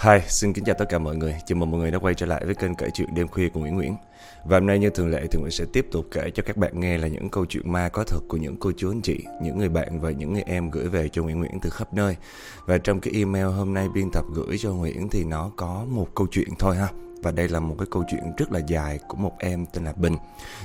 Hi, xin kính chào tất cả mọi người. Chào mừng mọi người đã quay trở lại với kênh kể chuyện đêm khuya của Nguyễn Nguyễn. Và hôm nay như thường lệ thì Nguyễn sẽ tiếp tục kể cho các bạn nghe là những câu chuyện ma có thật của những cô chú anh chị, những người bạn và những người em gửi về cho Nguyễn Nguyễn từ khắp nơi. Và trong cái email hôm nay biên tập gửi cho Nguyễn thì nó có một câu chuyện thôi ha. Và đây là một cái câu chuyện rất là dài của một em tên là Bình.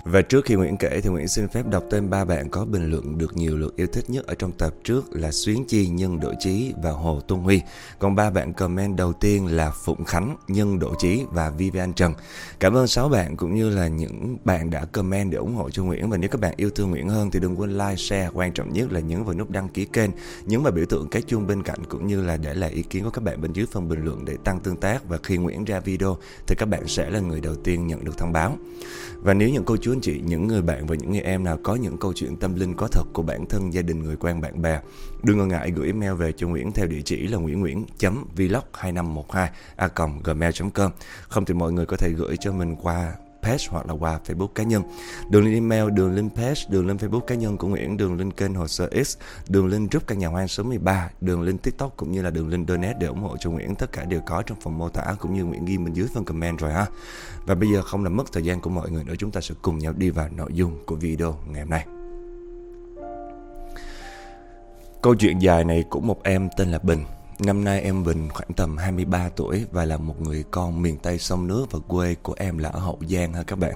Và trước khi Nguyễn kể thì Nguyễn xin phép đọc tên ba bạn có bình luận được nhiều lượt yêu thích nhất ở trong tập trước là Xuyến Chi, Nhân Độ Chí và Hồ Tuân Huy. Còn ba bạn comment đầu tiên là Phụng Khánh, Nhân Độ Chí và Vivian Trần. Cảm ơn sáu bạn cũng như là những bạn đã comment để ủng hộ cho Nguyễn. Và nếu các bạn yêu thương Nguyễn hơn thì đừng quên like, share. Quan trọng nhất là nhấn vào nút đăng ký kênh, nhấn vào biểu tượng cái chuông bên cạnh cũng như là để lại ý kiến của các bạn bên dưới phần bình luận để tăng tương tác. Và khi Nguyễn ra video thì các bạn sẽ là người đầu tiên nhận được thông báo. Và nếu những cô chú anh chị, những người bạn và những người em nào có những câu chuyện tâm linh có thật của bản thân, gia đình, người quen, bạn bè, đừng ngần ngại gửi email về cho Nguyễn theo địa chỉ là nguyễn nguyễn vlog 2512 a gmail.com. Không thì mọi người có thể gửi cho mình qua page hoặc là qua Facebook cá nhân. Đường link email, đường link page, đường link Facebook cá nhân của Nguyễn, đường link kênh hồ sơ X, đường link group căn nhà hoang số 13, đường link TikTok cũng như là đường link donate để ủng hộ cho Nguyễn. Tất cả đều có trong phần mô tả cũng như Nguyễn ghi bên dưới phần comment rồi ha. Và bây giờ không làm mất thời gian của mọi người nữa, chúng ta sẽ cùng nhau đi vào nội dung của video ngày hôm nay. Câu chuyện dài này của một em tên là Bình Năm nay em Bình khoảng tầm 23 tuổi và là một người con miền Tây sông nước và quê của em là ở Hậu Giang ha các bạn.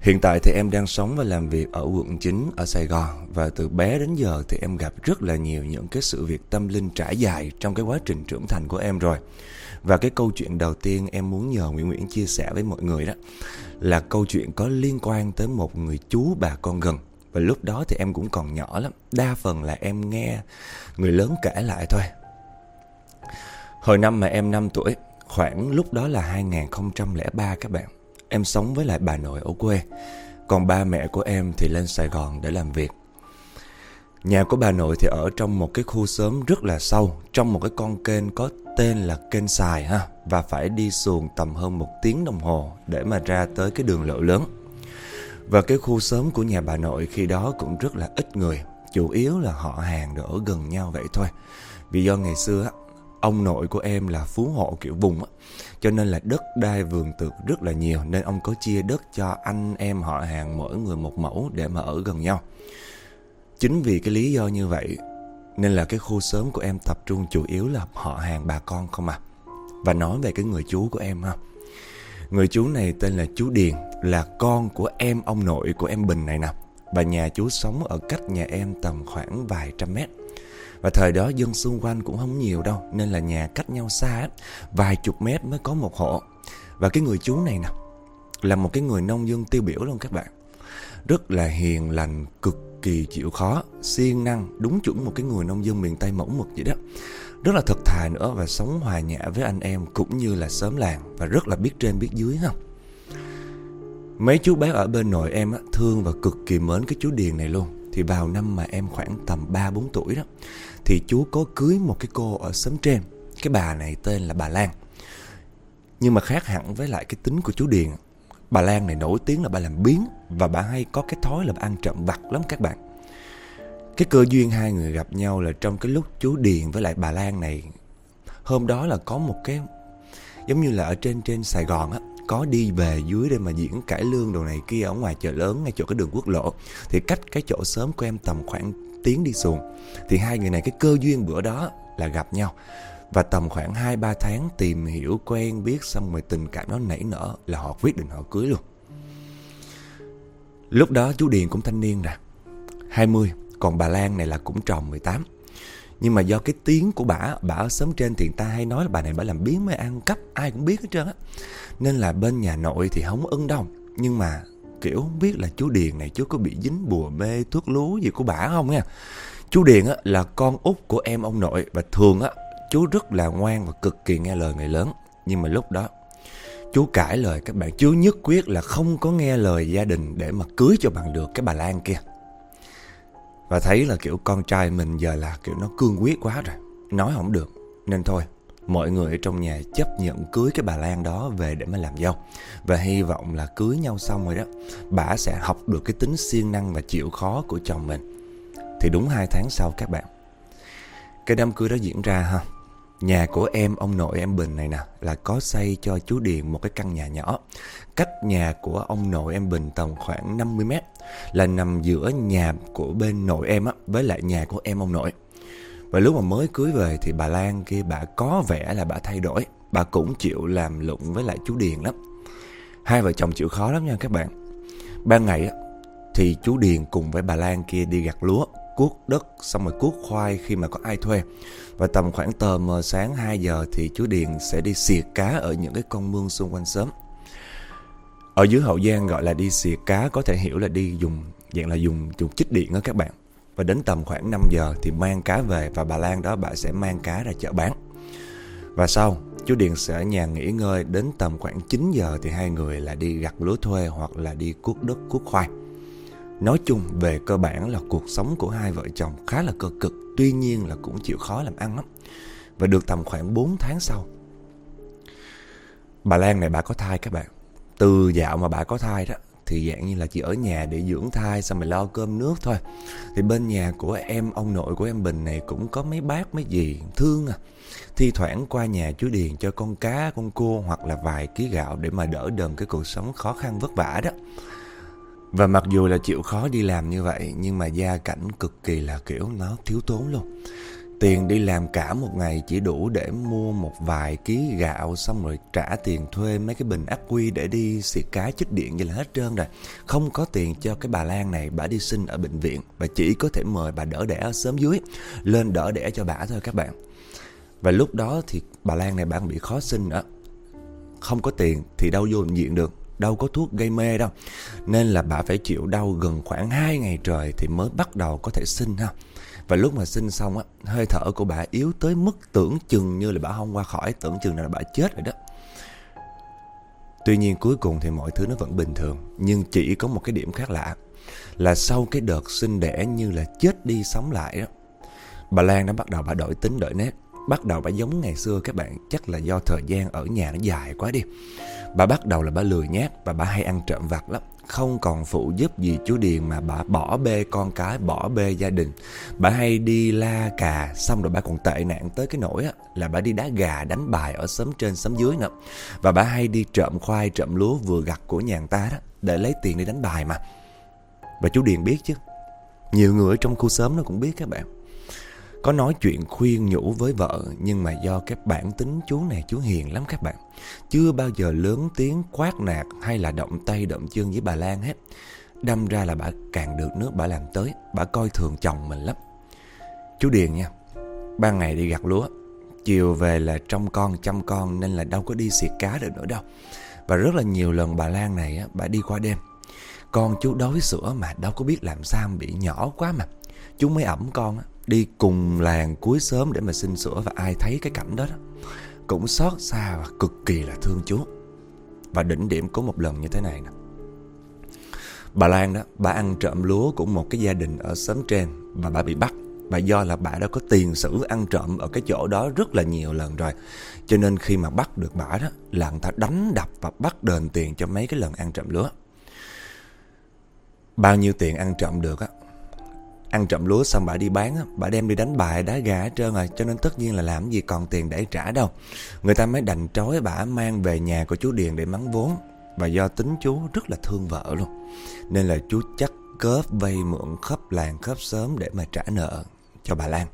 Hiện tại thì em đang sống và làm việc ở quận 9 ở Sài Gòn và từ bé đến giờ thì em gặp rất là nhiều những cái sự việc tâm linh trải dài trong cái quá trình trưởng thành của em rồi. Và cái câu chuyện đầu tiên em muốn nhờ Nguyễn Nguyễn chia sẻ với mọi người đó là câu chuyện có liên quan tới một người chú bà con gần. Và lúc đó thì em cũng còn nhỏ lắm, đa phần là em nghe người lớn kể lại thôi Hồi năm mà em 5 tuổi, khoảng lúc đó là 2003 các bạn. Em sống với lại bà nội ở quê, còn ba mẹ của em thì lên Sài Gòn để làm việc. Nhà của bà nội thì ở trong một cái khu xóm rất là sâu, trong một cái con kênh có tên là kênh xài ha, và phải đi xuồng tầm hơn một tiếng đồng hồ để mà ra tới cái đường lộ lớn. Và cái khu xóm của nhà bà nội khi đó cũng rất là ít người, chủ yếu là họ hàng ở gần nhau vậy thôi. Vì do ngày xưa á, ông nội của em là phú hộ kiểu vùng á. Cho nên là đất đai vườn tược rất là nhiều, nên ông có chia đất cho anh em họ hàng mỗi người một mẫu để mà ở gần nhau. Chính vì cái lý do như vậy, nên là cái khu xóm của em tập trung chủ yếu là họ hàng bà con không à. Và nói về cái người chú của em ha. Người chú này tên là chú Điền, là con của em, ông nội của em Bình này nè. Và nhà chú sống ở cách nhà em tầm khoảng vài trăm mét và thời đó dân xung quanh cũng không nhiều đâu Nên là nhà cách nhau xa Vài chục mét mới có một hộ. Và cái người chú này nè Là một cái người nông dân tiêu biểu luôn các bạn. Rất là hiền lành Cực kỳ chịu khó siêng năng Đúng chuẩn một cái người nông dân miền Tây mẫu mực vậy đó. Rất là thật thà nữa Và sống hòa nhã với anh em Cũng như là xóm làng Và rất là biết trên biết dưới ha. Mấy chú bác ở bên nội em á, thương và cực kỳ mến cái chú Điền này luôn. Thì vào năm mà em khoảng tầm 3-4 tuổi đó, thì chú có cưới một cái cô ở xóm trên. Cái bà này tên là bà Lan. Nhưng mà khác hẳn với lại cái tính của chú Điền. Bà Lan này nổi tiếng là bà làm biến và bà hay có cái thói là bà ăn trộm vặt lắm các bạn. Cái cơ duyên hai người gặp nhau là trong cái lúc chú Điền với lại bà Lan này. Hôm đó là có một cái, giống như là ở trên trên Sài Gòn á có đi về dưới để mà diễn cải lương đồ này kia ở ngoài chợ lớn ngay chỗ cái đường quốc lộ thì cách cái chỗ sớm của em tầm khoảng tiếng đi xuồng thì hai người này cái cơ duyên bữa đó là gặp nhau và tầm khoảng 2-3 tháng tìm hiểu quen biết xong rồi tình cảm nó nảy nở là họ quyết định họ cưới luôn. Lúc đó chú Điền cũng thanh niên nè, 20, còn bà Lan này là cũng tròn 18. Nhưng mà do cái tiếng của bà, bà ở sớm trên thì người ta hay nói là bà này bà làm biến mới ăn cắp, ai cũng biết hết trơn á. Nên là bên nhà nội thì không ưng đâu. Nhưng mà kiểu không biết là chú Điền này chú có bị dính bùa mê thuốc lú gì của bà không nha. Chú Điền á, là con út của em ông nội và thường á, chú rất là ngoan và cực kỳ nghe lời người lớn. Nhưng mà lúc đó chú cãi lời các bạn chú nhất quyết là không có nghe lời gia đình để mà cưới cho bằng được cái bà Lan kia. Và thấy là kiểu con trai mình giờ là kiểu nó cương quyết quá rồi, nói không được. Nên thôi, mọi người ở trong nhà chấp nhận cưới cái bà Lan đó về để mà làm dâu. Và hy vọng là cưới nhau xong rồi đó, bà sẽ học được cái tính siêng năng và chịu khó của chồng mình. Thì đúng hai tháng sau các bạn, cái đám cưới đó diễn ra ha. Nhà của em, ông nội em Bình này nè, là có xây cho chú Điền một cái căn nhà nhỏ. Cách nhà của ông nội em Bình tầm khoảng 50 mét, là nằm giữa nhà của bên nội em á, với lại nhà của em ông nội. Và lúc mà mới cưới về thì bà Lan kia bà có vẻ là bà thay đổi. Bà cũng chịu làm lụng với lại chú Điền lắm. Hai vợ chồng chịu khó lắm nha các bạn. Ban ngày á, thì chú Điền cùng với bà Lan kia đi gặt lúa, cuốc đất, xong rồi cuốc khoai khi mà có ai thuê. Và tầm khoảng tờ mờ sáng 2 giờ thì chú Điền sẽ đi xìa cá ở những cái con mương xung quanh sớm Ở dưới Hậu Giang gọi là đi xìa cá có thể hiểu là đi dùng dạng là dùng dùng chích điện đó các bạn. Và đến tầm khoảng 5 giờ thì mang cá về và bà Lan đó bà sẽ mang cá ra chợ bán. Và sau, chú Điền sẽ ở nhà nghỉ ngơi đến tầm khoảng 9 giờ thì hai người là đi gặt lúa thuê hoặc là đi cuốc đất cuốc khoai. Nói chung về cơ bản là cuộc sống của hai vợ chồng khá là cơ cực, tuy nhiên là cũng chịu khó làm ăn lắm. Và được tầm khoảng 4 tháng sau. Bà Lan này bà có thai các bạn. Từ dạo mà bà có thai đó thì dạng như là chỉ ở nhà để dưỡng thai xong rồi lo cơm nước thôi. Thì bên nhà của em ông nội của em Bình này cũng có mấy bác mấy gì thương à. Thi thoảng qua nhà chú Điền cho con cá, con cua hoặc là vài ký gạo để mà đỡ đần cái cuộc sống khó khăn vất vả đó. Và mặc dù là chịu khó đi làm như vậy, nhưng mà gia cảnh cực kỳ là kiểu nó thiếu tốn luôn. Tiền đi làm cả một ngày chỉ đủ để mua một vài ký gạo, xong rồi trả tiền thuê mấy cái bình ắc quy để đi xịt cá chích điện như là hết trơn rồi. Không có tiền cho cái bà Lan này, bà đi sinh ở bệnh viện và chỉ có thể mời bà đỡ đẻ ở sớm dưới, lên đỡ đẻ cho bà thôi các bạn. Và lúc đó thì bà Lan này bà bị khó sinh nữa. Không có tiền thì đâu vô bệnh viện được đâu có thuốc gây mê đâu. Nên là bà phải chịu đau gần khoảng 2 ngày trời thì mới bắt đầu có thể sinh ha. Và lúc mà sinh xong á, hơi thở của bà yếu tới mức tưởng chừng như là bà không qua khỏi, tưởng chừng là bà chết rồi đó. Tuy nhiên cuối cùng thì mọi thứ nó vẫn bình thường, nhưng chỉ có một cái điểm khác lạ là sau cái đợt sinh đẻ như là chết đi sống lại đó. Bà Lan đã bắt đầu bà đổi tính đổi nét, bắt đầu bà giống ngày xưa các bạn, chắc là do thời gian ở nhà nó dài quá đi. Bà bắt đầu là bà lười nhát và bà hay ăn trộm vặt lắm. Không còn phụ giúp gì chú Điền mà bà bỏ bê con cái, bỏ bê gia đình. Bà hay đi la cà, xong rồi bà còn tệ nạn tới cái nỗi á, là bà đi đá gà đánh bài ở xóm trên xóm dưới nữa. Và bà hay đi trộm khoai, trộm lúa vừa gặt của nhà người ta đó, để lấy tiền đi đánh bài mà. Và chú Điền biết chứ. Nhiều người ở trong khu xóm nó cũng biết các bạn. Có nói chuyện khuyên nhủ với vợ nhưng mà do cái bản tính chú này chú hiền lắm các bạn. Chưa bao giờ lớn tiếng quát nạt hay là động tay động chân với bà Lan hết. Đâm ra là bà càng được nước bà làm tới, bà coi thường chồng mình lắm. Chú Điền nha, ban ngày đi gặt lúa, chiều về là trông con chăm con nên là đâu có đi xịt cá được nữa đâu. Và rất là nhiều lần bà Lan này á, bà đi qua đêm. Con chú đói sữa mà đâu có biết làm sao bị nhỏ quá mà. Chú mới ẩm con á, đi cùng làng cuối sớm để mà xin sữa và ai thấy cái cảnh đó, đó cũng xót xa và cực kỳ là thương chú. Và đỉnh điểm có một lần như thế này nè. Bà Lan đó, bà ăn trộm lúa của một cái gia đình ở xóm trên và bà bị bắt. Và do là bà đã có tiền sử ăn trộm ở cái chỗ đó rất là nhiều lần rồi. Cho nên khi mà bắt được bà đó là người ta đánh đập và bắt đền tiền cho mấy cái lần ăn trộm lúa. Bao nhiêu tiền ăn trộm được á Ăn trộm lúa xong bà đi bán Bà đem đi đánh bài, đá gà hết trơn rồi, Cho nên tất nhiên là làm gì còn tiền để trả đâu. Người ta mới đành trói bà mang về nhà của chú Điền để mắng vốn, Và do tính chú rất là thương vợ luôn. Nên là chú chắc cớp vay mượn khắp làng, khắp sớm để mà trả nợ cho bà Lan.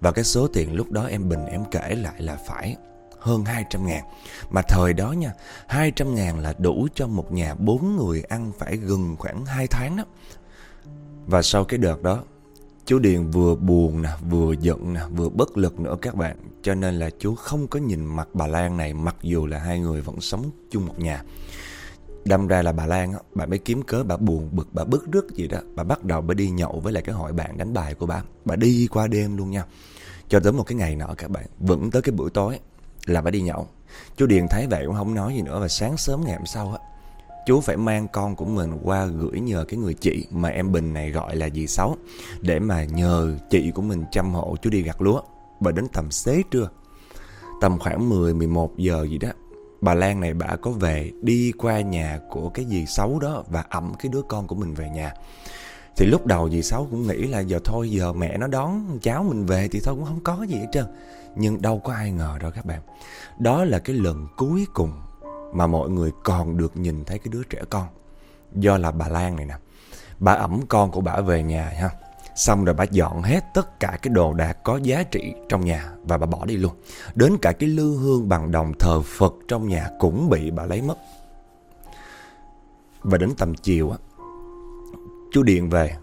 Và cái số tiền lúc đó em Bình em kể lại là phải hơn 200 ngàn. Mà thời đó nha 200 ngàn là đủ cho một nhà bốn người ăn phải gần khoảng 2 tháng đó và sau cái đợt đó Chú Điền vừa buồn nè, vừa giận nè, vừa bất lực nữa các bạn. Cho nên là chú không có nhìn mặt bà Lan này Mặc dù là hai người vẫn sống chung một nhà. Đâm ra là bà Lan á, bà mới kiếm cớ bà buồn bực, bà bức rứt gì đó. Bà bắt đầu bà đi nhậu với lại cái hội bạn đánh bài của bà. Bà đi qua đêm luôn nha. Cho tới một cái ngày nọ các bạn Vẫn tới cái buổi tối là bà đi nhậu. Chú Điền thấy vậy cũng không nói gì nữa Và sáng sớm ngày hôm sau á chú phải mang con của mình qua gửi nhờ cái người chị mà em Bình này gọi là dì Sáu để mà nhờ chị của mình chăm hộ chú đi gặt lúa. Và đến tầm xế trưa, tầm khoảng 10-11 giờ gì đó, bà Lan này bà có về đi qua nhà của cái dì Sáu đó và ẩm cái đứa con của mình về nhà. Thì lúc đầu dì Sáu cũng nghĩ là giờ thôi giờ mẹ nó đón cháu mình về thì thôi cũng không có gì hết trơn. Nhưng đâu có ai ngờ đâu các bạn. Đó là cái lần cuối cùng mà mọi người còn được nhìn thấy cái đứa trẻ con. Do là bà Lan này nè. Bà ẩm con của bà về nhà ha. Xong rồi bà dọn hết tất cả cái đồ đạc có giá trị trong nhà và bà bỏ đi luôn. Đến cả cái lư hương bằng đồng thờ Phật trong nhà cũng bị bà lấy mất. Và đến tầm chiều á, chú Điện về,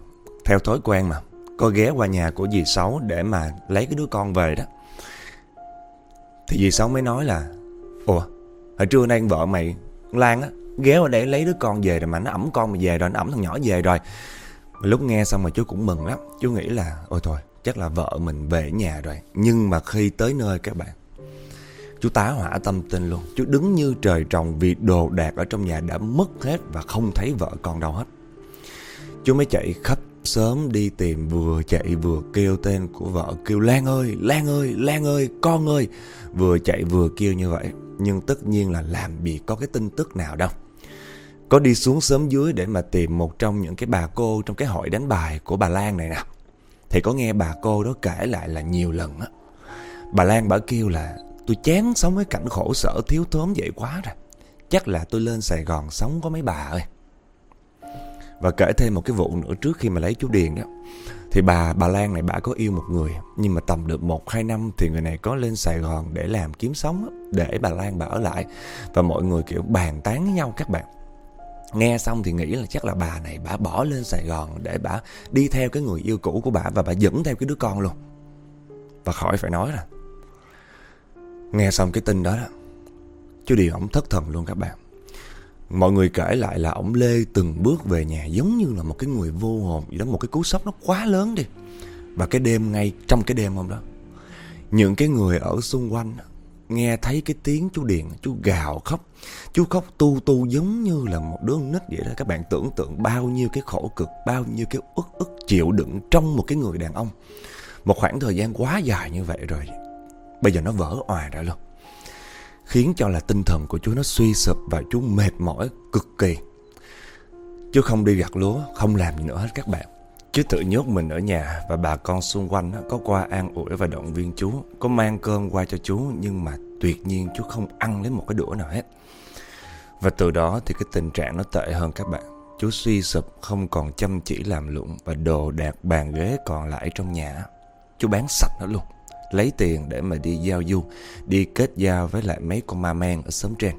theo thói quen mà, có ghé qua nhà của dì Sáu để mà lấy cái đứa con về đó. Thì dì Sáu mới nói là, hồi trưa nay vợ mày, Lan á, ghé qua để lấy đứa con về rồi mà nó ẩm con mà về rồi, nó ẩm thằng nhỏ về rồi. Lúc nghe xong mà chú cũng mừng lắm, chú nghĩ là, ôi thôi, chắc là vợ mình về nhà rồi. Nhưng mà khi tới nơi các bạn, Chú tá hỏa tâm tình luôn. Chú đứng như trời trồng vì đồ đạc ở trong nhà đã mất hết Và không thấy vợ con đâu hết. Chú mới chạy khắp sớm đi tìm Vừa chạy vừa kêu tên của vợ Kêu Lan ơi, Lan ơi, Lan ơi, con ơi. Vừa chạy vừa kêu như vậy. Nhưng tất nhiên là làm gì có cái tin tức nào đâu Có đi xuống sớm dưới để mà tìm một trong những cái bà cô Trong cái hội đánh bài của bà Lan này nè Thì có nghe bà cô đó kể lại là nhiều lần á Bà Lan bà kêu là, Tôi chán sống với cảnh khổ sở thiếu thốn vậy quá rồi. Chắc là tôi lên Sài Gòn sống có mấy bà ơi. Và kể thêm một cái vụ nữa trước khi mà lấy chú Điền đó. Thì bà bà Lan này bà có yêu một người Nhưng mà tầm được 1-2 năm Thì người này có lên Sài Gòn để làm kiếm sống Để bà Lan bà ở lại. Và mọi người kiểu bàn tán với nhau các bạn. Nghe xong thì nghĩ là chắc là bà này Bà bỏ lên Sài Gòn để bà đi theo cái người yêu cũ của bà Và bà dẫn theo cái đứa con luôn. Và khỏi phải nói là Nghe xong cái tin đó, đó Chú điền ổng thất thần luôn các bạn. Mọi người kể lại là ổng Lê từng bước về nhà giống như là một cái người vô hồn gì đó, Một cái cú sốc nó quá lớn đi. Và cái đêm ngay, trong cái đêm hôm đó, Những cái người ở xung quanh Nghe thấy cái tiếng chú Điền, Chú gào khóc. Chú khóc tu tu giống như là một đứa nít vậy đó. Các bạn tưởng tượng bao nhiêu cái khổ cực, Bao nhiêu cái ức ức chịu đựng Trong một cái người đàn ông. Một khoảng thời gian quá dài như vậy rồi, Bây giờ nó vỡ òa ra luôn. Khiến cho là tinh thần của chú nó suy sụp Và chú mệt mỏi cực kỳ. Chú không đi gặt lúa, Không làm gì nữa hết các bạn. Chú tự nhốt mình ở nhà Và bà con xung quanh có qua an ủi và động viên chú Có mang cơm qua cho chú Nhưng mà tuyệt nhiên chú không ăn lấy một cái đũa nào hết. Và từ đó thì cái tình trạng nó tệ hơn các bạn. Chú suy sụp, không còn chăm chỉ làm lụng Và đồ đạc bàn ghế còn lại trong nhà Chú bán sạch nó luôn lấy tiền để mà đi giao du, đi kết giao với lại mấy con ma men ở xóm trên.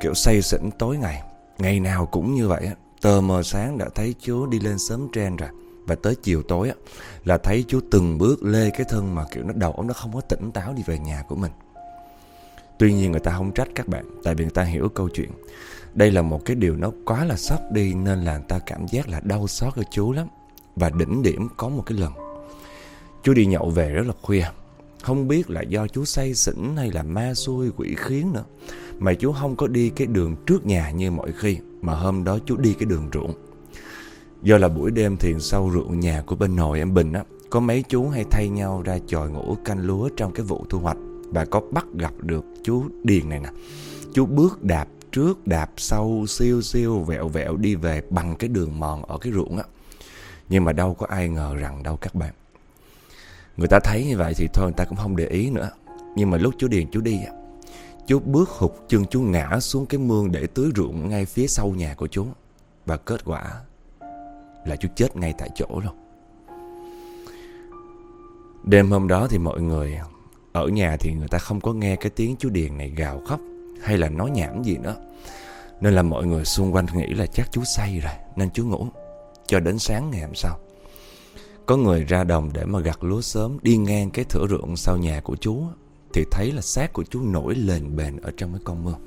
Kiểu say xỉn tối ngày, ngày nào cũng như vậy. Tờ mờ sáng đã thấy chú đi lên xóm trên rồi. Và tới chiều tối là thấy chú từng bước lê cái thân mà kiểu nó đầu óc nó không có tỉnh táo đi về nhà của mình. Tuy nhiên người ta không trách các bạn, tại vì người ta hiểu câu chuyện. Đây là một cái điều nó quá là sốc đi nên là người ta cảm giác là đau xót cho chú lắm. Và đỉnh điểm có một cái lần Chú đi nhậu về rất là khuya. Không biết là do chú say xỉn hay là ma xui, quỷ khiến nữa. Mà chú không có đi cái đường trước nhà như mọi khi, Mà hôm đó chú đi cái đường ruộng. Do là buổi đêm thì sau ruộng nhà của bên nội em Bình á, Có mấy chú hay thay nhau ra chòi ngủ canh lúa trong cái vụ thu hoạch. Và có bắt gặp được chú Điền này nè. Chú bước đạp trước, đạp sau, siêu siêu, vẹo vẹo đi về bằng cái đường mòn ở cái ruộng á. Nhưng mà đâu có ai ngờ rằng đâu các bạn. Người ta thấy như vậy thì thôi, người ta cũng không để ý nữa Nhưng mà lúc chú Điền chú đi Chú bước hụt chân chú ngã xuống cái mương để tưới ruộng ngay phía sau nhà của chú Và kết quả là chú chết ngay tại chỗ luôn Đêm hôm đó thì mọi người ở nhà thì người ta không có nghe cái tiếng chú Điền này gào khóc hay là nói nhảm gì nữa. Nên là mọi người xung quanh nghĩ là chắc chú say rồi, nên chú ngủ cho đến sáng ngày hôm sau. Có người ra đồng để mà gặt lúa sớm, Đi ngang cái thửa ruộng sau nhà của chú Thì thấy là xác của chú nổi lên bền Ở trong cái con mương.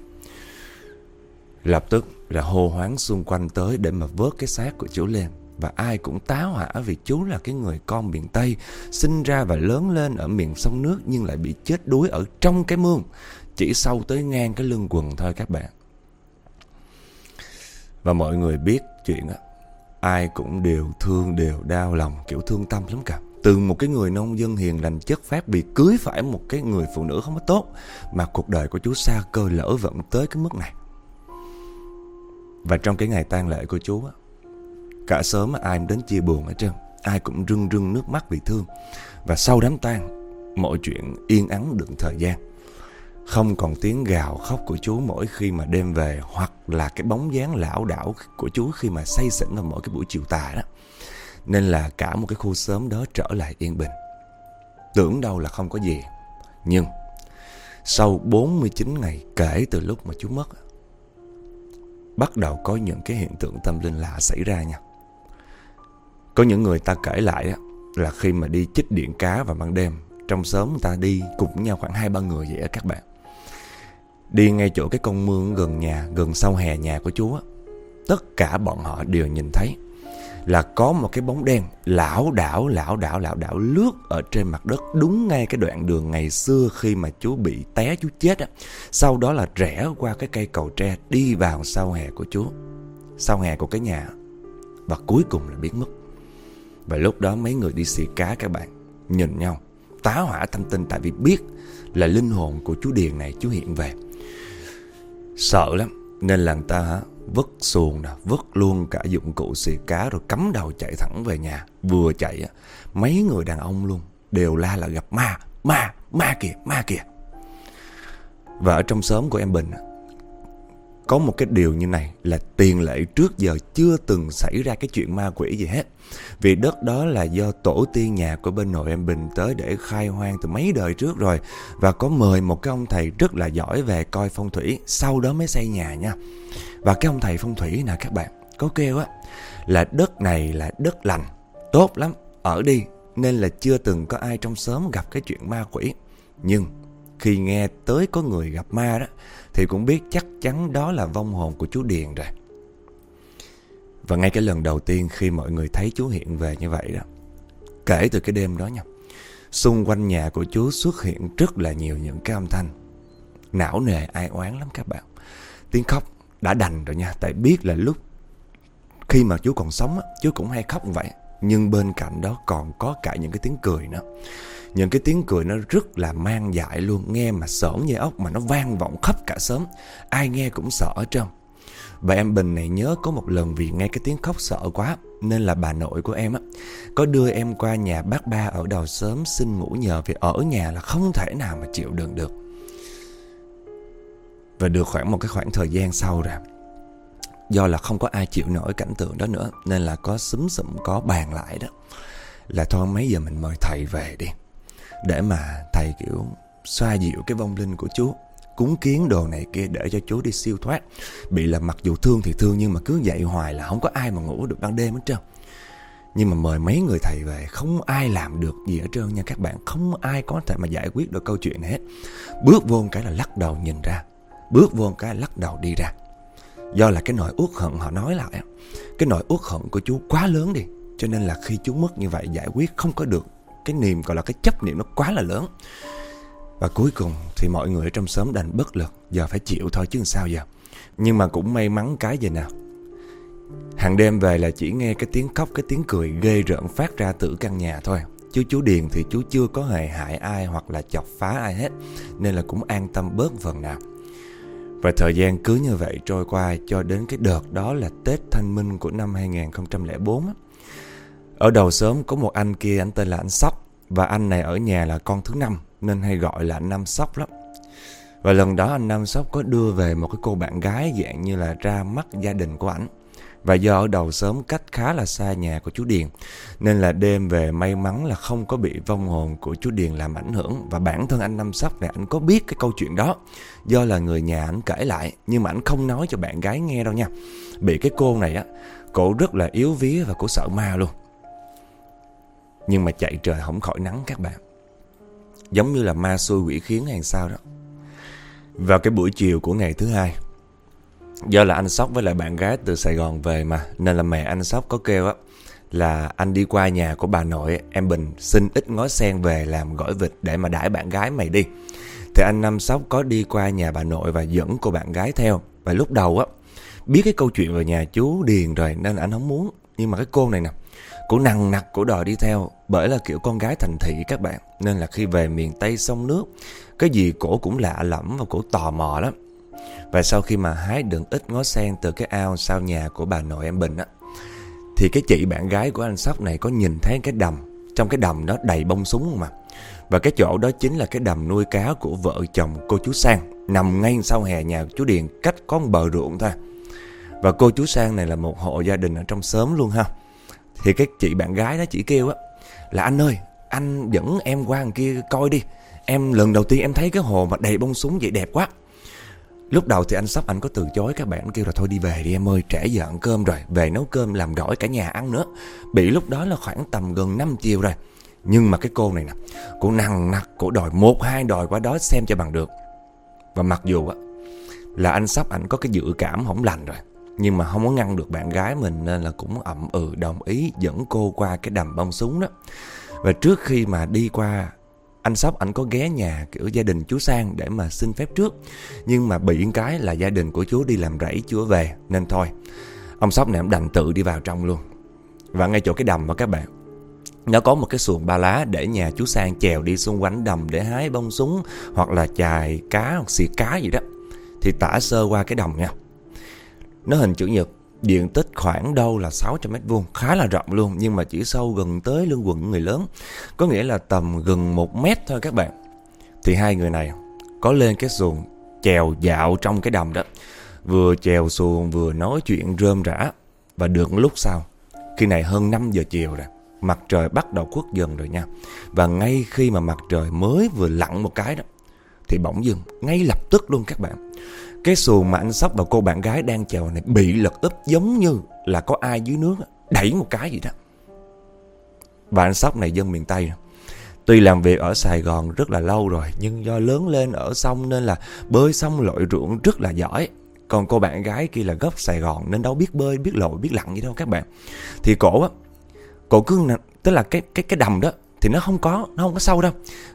Lập tức là hô hoáng xung quanh tới Để mà vớt cái xác của chú lên. Và ai cũng táo hả vì chú là cái người con miền Tây, Sinh ra và lớn lên ở miền sông nước Nhưng lại bị chết đuối ở trong cái mương, Chỉ sâu tới ngang cái lưng quần thôi các bạn. Và mọi người biết chuyện á ai cũng đều thương, đều đau lòng, kiểu thương tâm lắm cả. Từ một cái người nông dân hiền lành chất phát bị cưới phải một cái người phụ nữ không có tốt, mà cuộc đời của chú xa cơ lỡ vận tới cái mức này. Và trong cái ngày tang lễ của chú á, Cả sớm ai đến chia buồn ở trơn, Ai cũng rưng rưng nước mắt vì thương. Và sau đám tang, Mọi chuyện yên ắng được thời gian. Không còn tiếng gào khóc của chú mỗi khi mà đêm về, Hoặc là cái bóng dáng lão đảo của chú khi mà say xỉn vào mỗi cái buổi chiều tà đó. Nên là cả một cái khu xóm đó trở lại yên bình. Tưởng đâu là không có gì. Nhưng, Sau 49 ngày kể từ lúc mà chú mất Bắt đầu có những cái hiện tượng tâm linh lạ xảy ra nha. Có những người ta kể lại Là khi mà đi chích điện cá vào ban đêm, Trong xóm người ta đi cùng nhau khoảng 2-3 người vậy á các bạn. Đi ngay chỗ cái con mương gần nhà, Gần sau hè nhà của chú á Tất cả bọn họ đều nhìn thấy là có một cái bóng đen lão đảo lão đảo lão đảo lướt ở trên mặt đất, đúng ngay cái đoạn đường ngày xưa khi mà chú bị té chú chết á. Sau đó là rẽ qua cái cây cầu tre đi vào sau hè của chú. Sau hè của cái nhà và cuối cùng là biến mất. Và lúc đó mấy người đi xì cá các bạn, nhìn nhau, tá hỏa thanh tinh tại vì biết là linh hồn của chú Điền này chú hiện về. Sợ lắm nên làng ta hả vứt xuồng nè, vứt luôn cả dụng cụ xì cá rồi cắm đầu chạy thẳng về nhà. Vừa chạy, mấy người đàn ông luôn đều la là gặp ma, ma, ma kìa, ma kìa. Và ở trong xóm của em Bình có một cái điều như này là tiền lệ trước giờ chưa từng xảy ra cái chuyện ma quỷ gì hết. Vì đất đó là do tổ tiên nhà của bên nội em Bình tới để khai hoang từ mấy đời trước rồi. Và có mời một cái ông thầy rất là giỏi về coi phong thủy, sau đó mới xây nhà nha. Và cái ông thầy phong thủy nè các bạn, có kêu á là đất này là đất lành, tốt lắm, ở đi. Nên là chưa từng có ai trong xóm gặp cái chuyện ma quỷ. Nhưng khi nghe tới có người gặp ma đó thì cũng biết chắc chắn đó là vong hồn của chú Điền rồi. Và ngay cái lần đầu tiên khi mọi người thấy chú hiện về như vậy đó, kể từ cái đêm đó nha, xung quanh nhà của chú xuất hiện rất là nhiều những cái âm thanh. Não nề ai oán lắm các bạn. Tiếng khóc đã đành rồi nha, tại biết là lúc khi mà chú còn sống chú cũng hay khóc vậy. Nhưng bên cạnh đó còn có cả những cái tiếng cười nữa. Những cái tiếng cười nó rất là mang dại luôn. Nghe mà sởn như ốc mà nó vang vọng khắp cả xóm. Ai nghe cũng sợ ở trong Và em Bình này nhớ có một lần vì nghe cái tiếng khóc sợ quá, Nên là bà nội của em á, Có đưa em qua nhà bác ba ở đầu sớm xin ngủ nhờ Vì ở nhà là không thể nào mà chịu đựng được. Và được khoảng một cái khoảng thời gian sau rồi, Do là không có ai chịu nổi cảnh tượng đó nữa, Nên là có xúm xụm có bàn lại đó, Là thôi mấy giờ mình mời thầy về đi để mà thầy, kiểu, xoa dịu cái vong linh của chú cúng kiến đồ này kia để cho chú đi siêu thoát. Bị là mặc dù thương thì thương nhưng mà cứ dậy hoài là không có ai mà ngủ được ban đêm hết trơn. Nhưng mà mời mấy người thầy về, không ai làm được gì ở trơn nha các bạn. Không ai có thể mà giải quyết được câu chuyện này hết. Bước vô cái là lắc đầu nhìn ra. Bước vô cái là lắc đầu đi ra. Do là cái nỗi uất hận, họ nói lại cái nỗi uất hận của chú quá lớn đi. Cho nên là khi chú mất như vậy, giải quyết không có được cái niềm, gọi là cái chấp niệm nó quá là lớn. Và cuối cùng thì mọi người ở trong xóm đành bất lực, giờ phải chịu thôi chứ sao giờ. Nhưng mà cũng may mắn cái gì nào hàng đêm về là chỉ nghe cái tiếng khóc, cái tiếng cười ghê rợn phát ra từ căn nhà thôi. Chứ chú Điền thì chú chưa có hề hại ai hoặc là chọc phá ai hết, nên là cũng an tâm bớt phần nào. Và thời gian cứ như vậy trôi qua cho đến cái đợt đó là Tết Thanh Minh của năm 2004 á. Ở đầu sớm có một anh kia, anh tên là anh Sóc. Và anh này ở nhà là con thứ năm, Nên hay gọi là anh Năm Sóc lắm. Và lần đó anh Năm Sóc có đưa về một cái cô bạn gái dạng như là ra mắt gia đình của ảnh. Và do ở đầu sớm cách khá là xa nhà của chú Điền, Nên là đêm về may mắn là không có bị vong hồn của chú Điền làm ảnh hưởng. Và bản thân anh Năm Sóc này, anh có biết cái câu chuyện đó. Do là người nhà anh kể lại, Nhưng mà anh không nói cho bạn gái nghe đâu nha. Bị cái cô này á, Cổ rất là yếu vía và cổ sợ ma luôn nhưng mà chạy trời không khỏi nắng các bạn. Giống như là ma xui quỷ khiến hay sao đó. Vào cái buổi chiều của ngày thứ hai, Do là anh Sóc với lại bạn gái từ Sài Gòn về mà, Nên là mẹ anh Sóc có kêu á, Là anh đi qua nhà của bà nội, Em Bình, xin ít ngó sen về làm gỏi vịt Để mà đãi bạn gái mày đi. Thì anh Năm Sóc có đi qua nhà bà nội Và dẫn cô bạn gái theo. Và lúc đầu á, Biết cái câu chuyện về nhà chú Điền rồi, Nên anh không muốn. Nhưng mà cái cô này nè Cổ nằng nặc cổ đòi đi theo, Bởi là kiểu con gái thành thị các bạn, Nên là khi về miền Tây sông nước, Cái gì cổ cũng lạ lẫm và cổ tò mò lắm. Và sau khi mà hái được ít ngó sen từ cái ao sau nhà của bà nội em Bình á, Thì cái chị bạn gái của anh Sóc này có nhìn thấy cái đầm, Trong cái đầm đó đầy bông súng mà. Và cái chỗ đó chính là cái đầm nuôi cá của vợ chồng cô chú Sang, Nằm ngay sau hè nhà chú Điền cách con bờ ruộng thôi. Và cô chú Sang này là một hộ gia đình ở trong xóm luôn ha. Thì cái chị bạn gái đó chỉ kêu á, Là anh ơi, anh dẫn em qua đằng kia coi đi. Em, lần đầu tiên em thấy cái hồ mà đầy bông súng vậy đẹp quá. Lúc đầu thì anh sắp anh có từ chối, các bạn kêu là thôi đi về đi em ơi, trễ giờ ăn cơm rồi, Về nấu cơm làm gỏi cả nhà ăn nữa. Bị lúc đó là khoảng tầm gần 5 chiều rồi. Nhưng mà cái cô này nè, Cô nằng nặc cổ đòi một, hai đòi qua đó xem cho bằng được. Và mặc dù á, Là anh sắp anh có cái dự cảm hỏng lành rồi nhưng mà không có ngăn được bạn gái mình Nên là cũng ậm ừ đồng ý dẫn cô qua cái đầm bông súng đó. Và trước khi mà đi qua, anh Sóc, anh có ghé nhà, kiểu, gia đình chú Sang để mà xin phép trước. Nhưng mà bị cái là gia đình của chú đi làm rẫy chưa về, Nên thôi. Ông Sóc này ông đành tự đi vào trong luôn. Và ngay chỗ cái đầm mà các bạn, Nó có một cái xuồng ba lá để nhà chú Sang chèo đi xung quanh đầm để hái bông súng Hoặc là chài cá hoặc xì cá gì đó. Thì tả sơ qua cái đầm nha. Nó hình chữ nhật, Diện tích khoảng đâu là 600 mét vuông, Khá là rộng luôn, Nhưng mà chỉ sâu gần tới lưng quần người lớn. Có nghĩa là tầm gần 1 mét thôi các bạn. Thì hai người này Có lên cái xuồng Chèo dạo trong cái đầm đó. Vừa chèo xuồng vừa nói chuyện rơm rã. Và được lúc sau, Khi này hơn 5 giờ chiều rồi, Mặt trời bắt đầu khuất dần rồi nha. Và ngay khi mà mặt trời mới vừa lặn một cái đó, Thì bỗng dưng, Ngay lập tức luôn các bạn cái xuồng mà anh Sóc và cô bạn gái đang chèo này bị lật úp giống như là có ai dưới nước đẩy một cái gì đó. Và anh Sóc này dân miền Tây Tuy làm việc ở Sài Gòn rất là lâu rồi Nhưng do lớn lên ở sông nên là bơi sông lội ruộng rất là giỏi. Còn cô bạn gái kia là gốc Sài Gòn Nên đâu biết bơi, biết lội, biết lặn gì đâu các bạn. Thì cổ á Cổ cứ, tức là cái cái cái đầm đó thì nó không có, nó không có sâu đâu.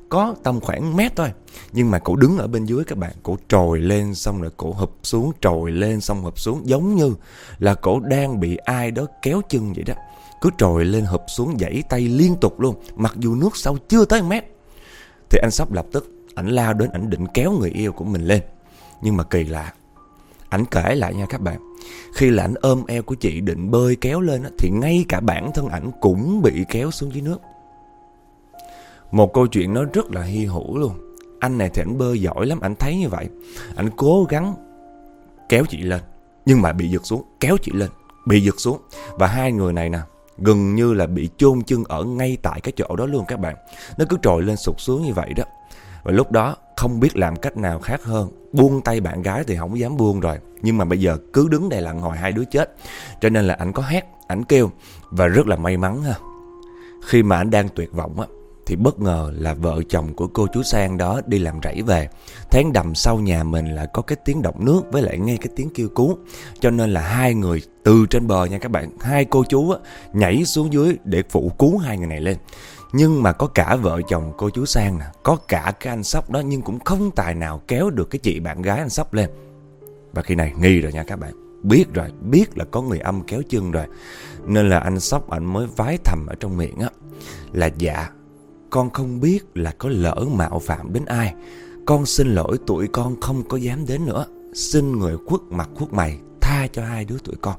Có tầm khoảng mét thôi. Nhưng mà cổ đứng ở bên dưới các bạn cổ trồi lên xong rồi cổ hụp xuống, trồi lên xong hụp xuống. Giống như là cổ đang bị ai đó kéo chân vậy đó. Cứ trồi lên hụp xuống, dãy tay liên tục luôn. Mặc dù nước sâu chưa tới mét. Thì anh sắp lập tức, ảnh lao đến, ảnh định kéo người yêu của mình lên. Nhưng mà kỳ lạ, ảnh kể lại nha các bạn. Khi là ảnh ôm eo của chị định bơi kéo lên thì ngay cả bản thân ảnh cũng bị kéo xuống dưới nước một câu chuyện nó rất là hy hữu luôn. Anh này thì anh bơi giỏi lắm, Anh thấy như vậy. Anh cố gắng kéo chị lên, Nhưng mà bị giật xuống, Kéo chị lên, Bị giật xuống. Và hai người này nè, Gần như là bị chôn chân ở ngay tại cái chỗ đó luôn các bạn. Nó cứ trồi lên sụt xuống như vậy đó. Và lúc đó, không biết làm cách nào khác hơn, Buông tay bạn gái thì không dám buông rồi. Nhưng mà bây giờ cứ đứng đây lặng ngồi hai đứa chết. Cho nên là anh có hét, Anh kêu. Và rất là may mắn ha. Khi mà anh đang tuyệt vọng á thì bất ngờ là vợ chồng của cô chú Sang đó đi làm rẫy về. Tháng đầm sau nhà mình là có cái tiếng động nước với lại nghe cái tiếng kêu cứu. Cho nên là hai người từ trên bờ nha các bạn, hai cô chú á, nhảy xuống dưới để phụ cứu hai người này lên. Nhưng mà có cả vợ chồng cô chú Sang nè, có cả cái anh Sóc đó nhưng cũng không tài nào kéo được cái chị bạn gái anh Sóc lên. Và khi này nghi rồi nha các bạn biết rồi, biết là có người âm kéo chân rồi. Nên là anh Sóc anh mới vái thầm ở trong miệng á là dạ con không biết là có lỡ mạo phạm đến ai. Con xin lỗi tụi con không có dám đến nữa. Xin người khuất mặt khuất mày Tha cho hai đứa tụi con.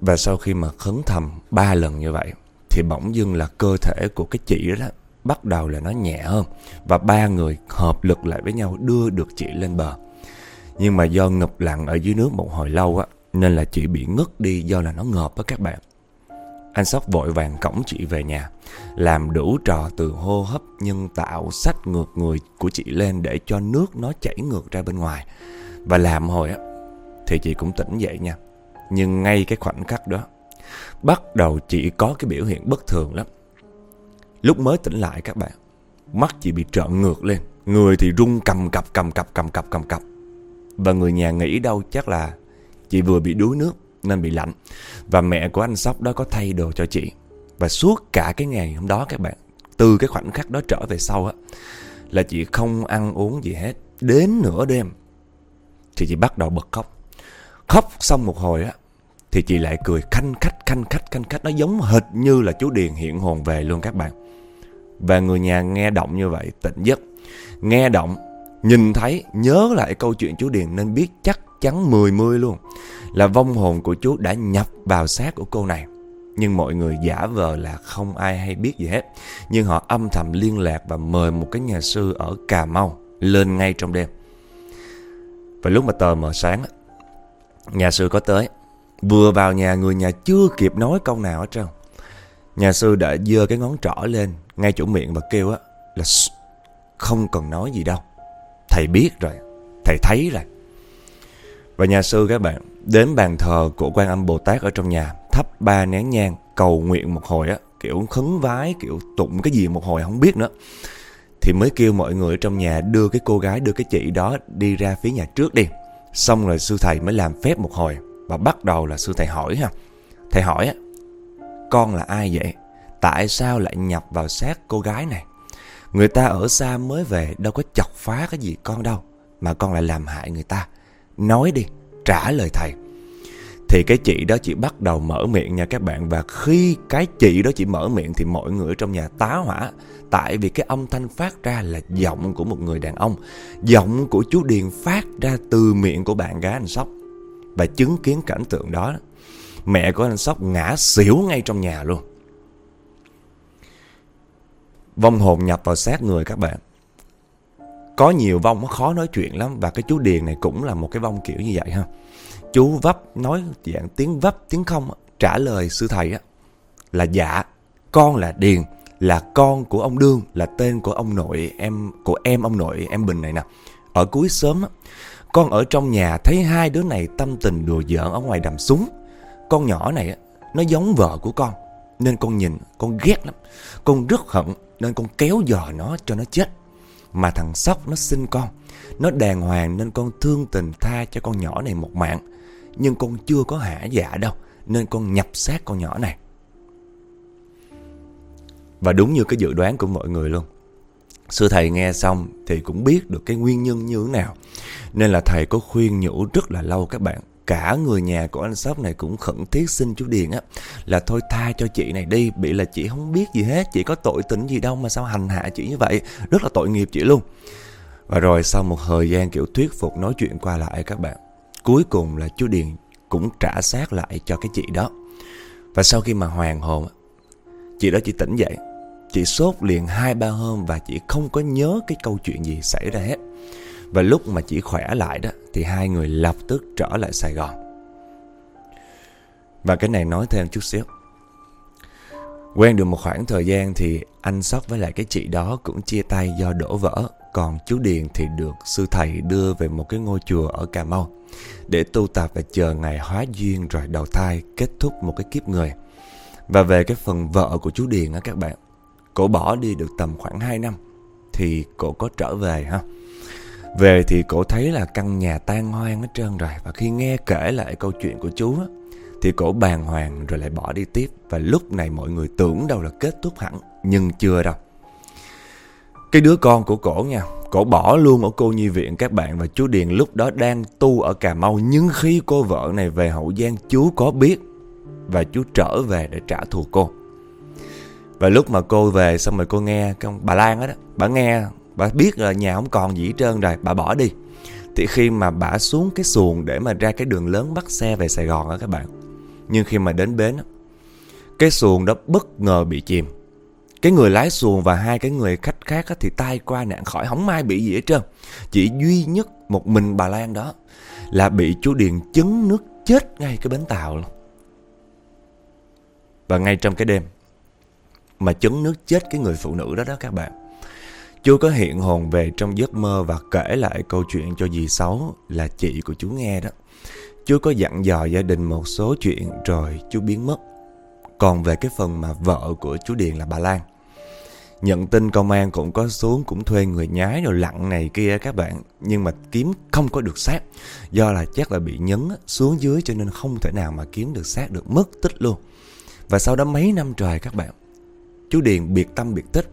Và sau khi mà khấn thầm ba lần như vậy Thì bỗng dưng là cơ thể của cái chị đó, Bắt đầu là nó nhẹ hơn. Và ba người hợp lực lại với nhau Đưa được chị lên bờ. Nhưng mà do ngập lặng ở dưới nước một hồi lâu á Nên là chị bị ngất đi do là nó ngợp á các bạn anh Sóc vội vàng cổng chị về nhà, Làm đủ trò từ hô hấp nhân tạo sách ngược người của chị lên Để cho nước nó chảy ngược ra bên ngoài. Và làm hồi á, Thì chị cũng tỉnh dậy nha. Nhưng ngay cái khoảnh khắc đó, Bắt đầu chị có cái biểu hiện bất thường lắm. Lúc mới tỉnh lại các bạn, Mắt chị bị trợn ngược lên. Người thì rung cầm cập cầm cập cầm cập cầm cập. Và người nhà nghĩ đâu chắc là Chị vừa bị đuối nước nên bị lạnh. Và mẹ của anh Sóc đó có thay đồ cho chị. Và suốt cả cái ngày hôm đó các bạn, từ cái khoảnh khắc đó trở về sau á, là chị không ăn uống gì hết. Đến nửa đêm thì chị bắt đầu bật khóc. Khóc xong một hồi á, thì chị lại cười khanh khách, khanh khách, khanh khách. Nó giống hệt như là chú Điền hiện hồn về luôn các bạn. Và người nhà nghe động như vậy, tỉnh giấc. Nghe động, nhìn thấy, nhớ lại câu chuyện chú Điền nên biết chắc chắn mười mươi luôn. Là vong hồn của chú đã nhập vào xác của cô này. Nhưng mọi người giả vờ là không ai hay biết gì hết. Nhưng họ âm thầm liên lạc và mời một cái nhà sư ở Cà Mau Lên ngay trong đêm. Và lúc mà tờ mờ sáng, Nhà sư có tới. Vừa vào nhà, người nhà chưa kịp nói câu nào hết trơn. Nhà sư đã dơ cái ngón trỏ lên Ngay chỗ miệng và kêu á, là không cần nói gì đâu. Thầy biết rồi, Thầy thấy rồi. Và nhà sư các bạn, Đến bàn thờ của quan âm Bồ Tát ở trong nhà, Thắp ba nén nhang, cầu nguyện một hồi á, Kiểu khấn vái, Kiểu tụng cái gì một hồi không biết nữa. Thì mới kêu mọi người ở trong nhà đưa cái cô gái, Đưa cái chị đó đi ra phía nhà trước đi. Xong rồi sư thầy mới làm phép một hồi, Và bắt đầu là sư thầy hỏi ha. Thầy hỏi á, Con là ai vậy? Tại sao lại nhập vào xác cô gái này? Người ta ở xa mới về, đâu có chọc phá cái gì con đâu, Mà con lại làm hại người ta. Nói đi, trả lời thầy. Thì cái chị đó chị bắt đầu mở miệng nha các bạn. Và khi cái chị đó chị mở miệng Thì mọi người trong nhà tá hỏa. Tại vì cái âm thanh phát ra là giọng của một người đàn ông. Giọng của chú Điền phát ra từ miệng của bạn gái anh Sóc. Và chứng kiến cảnh tượng đó Mẹ của anh Sóc ngã xỉu ngay trong nhà luôn. Vong hồn nhập vào xác người các bạn. Có nhiều vong nó khó nói chuyện lắm, Và cái chú Điền này cũng là một cái vong kiểu như vậy ha. Chú vấp nói dạng tiếng vấp, tiếng không Trả lời sư thầy á, Là dạ Con là Điền, Là con của ông Đương, Là tên của ông nội em, Của em ông nội em Bình này nè. Ở cuối sớm á, Con ở trong nhà thấy hai đứa này tâm tình đùa giỡn ở ngoài đầm súng. Con nhỏ này á, Nó giống vợ của con, Nên con nhìn, con ghét lắm. Con rất hận, nên con kéo dò nó cho nó chết. Mà thằng Sóc nó sinh con. Nó đàng hoàng nên con thương tình tha cho con nhỏ này một mạng. Nhưng con chưa có hả dạ đâu, Nên con nhập xác con nhỏ này. Và đúng như cái dự đoán của mọi người luôn. Sư thầy nghe xong thì cũng biết được cái nguyên nhân như thế nào. Nên là thầy có khuyên nhủ rất là lâu các bạn cả người nhà của anh Sóc này cũng khẩn thiết xin chú Điền á là thôi tha cho chị này đi, bị là chị không biết gì hết, chị có tội tình gì đâu mà sao hành hạ chị như vậy, rất là tội nghiệp chị luôn. Và rồi sau một thời gian kiểu thuyết phục nói chuyện qua lại các bạn, cuối cùng là chú Điền cũng trả xác lại cho cái chị đó. Và sau khi mà hoàn hồn, chị đó chỉ tỉnh dậy, chị sốt liền hai ba hôm và chị không có nhớ cái câu chuyện gì xảy ra hết. Và lúc mà chị khỏe lại đó Thì hai người lập tức trở lại Sài Gòn Và cái này nói thêm chút xíu Quen được một khoảng thời gian thì anh Sóc với lại cái chị đó cũng chia tay do đổ vỡ. Còn chú Điền thì được sư thầy đưa về một cái ngôi chùa ở Cà Mau để tu tập và chờ ngày hóa duyên rồi đầu thai kết thúc một cái kiếp người. Và về cái phần vợ của chú Điền á các bạn, cổ bỏ đi được tầm khoảng 2 năm thì cổ có trở về ha. Về thì cổ thấy là căn nhà tan hoang hết trơn rồi. Và khi nghe kể lại câu chuyện của chú á, Thì cổ bàng hoàng rồi lại bỏ đi tiếp. Và lúc này mọi người tưởng đâu là kết thúc hẳn Nhưng chưa đâu. Cái đứa con của cổ nha Cổ bỏ luôn ở cô nhi viện các bạn. Và chú Điền lúc đó đang tu ở Cà Mau. Nhưng khi cô vợ này về Hậu Giang Chú có biết. Và chú trở về để trả thù cô. Và lúc mà cô về xong rồi cô nghe con Bà Lan đó Bà nghe Bà biết là nhà không còn gì hết trơn rồi, Bà bỏ đi. Thì khi mà bà xuống cái xuồng Để mà ra cái đường lớn bắt xe về Sài Gòn á các bạn. Nhưng khi mà đến bến Cái xuồng đó bất ngờ bị chìm. Cái người lái xuồng và hai cái người khách khác Thì tai qua nạn khỏi, Không ai bị gì hết trơn. Chỉ duy nhất một mình bà Lan đó Là bị chú Điền chấn nước chết ngay cái bến tàu luôn. Và ngay trong cái đêm Mà chấn nước chết cái người phụ nữ đó đó các bạn Chú có hiện hồn về trong giấc mơ và kể lại câu chuyện cho dì Sáu là chị của chú nghe đó. Chú có dặn dò gia đình một số chuyện rồi chú biến mất. Còn về cái phần mà vợ của chú Điền là bà Lan. Nhận tin công an cũng có xuống, cũng thuê người nhái rồi lặng này kia các bạn. Nhưng mà kiếm không có được xác. Do là chắc là bị nhấn xuống dưới cho nên không thể nào mà kiếm được xác được mất tích luôn. Và sau đó mấy năm trời các bạn. Chú Điền biệt tâm biệt tích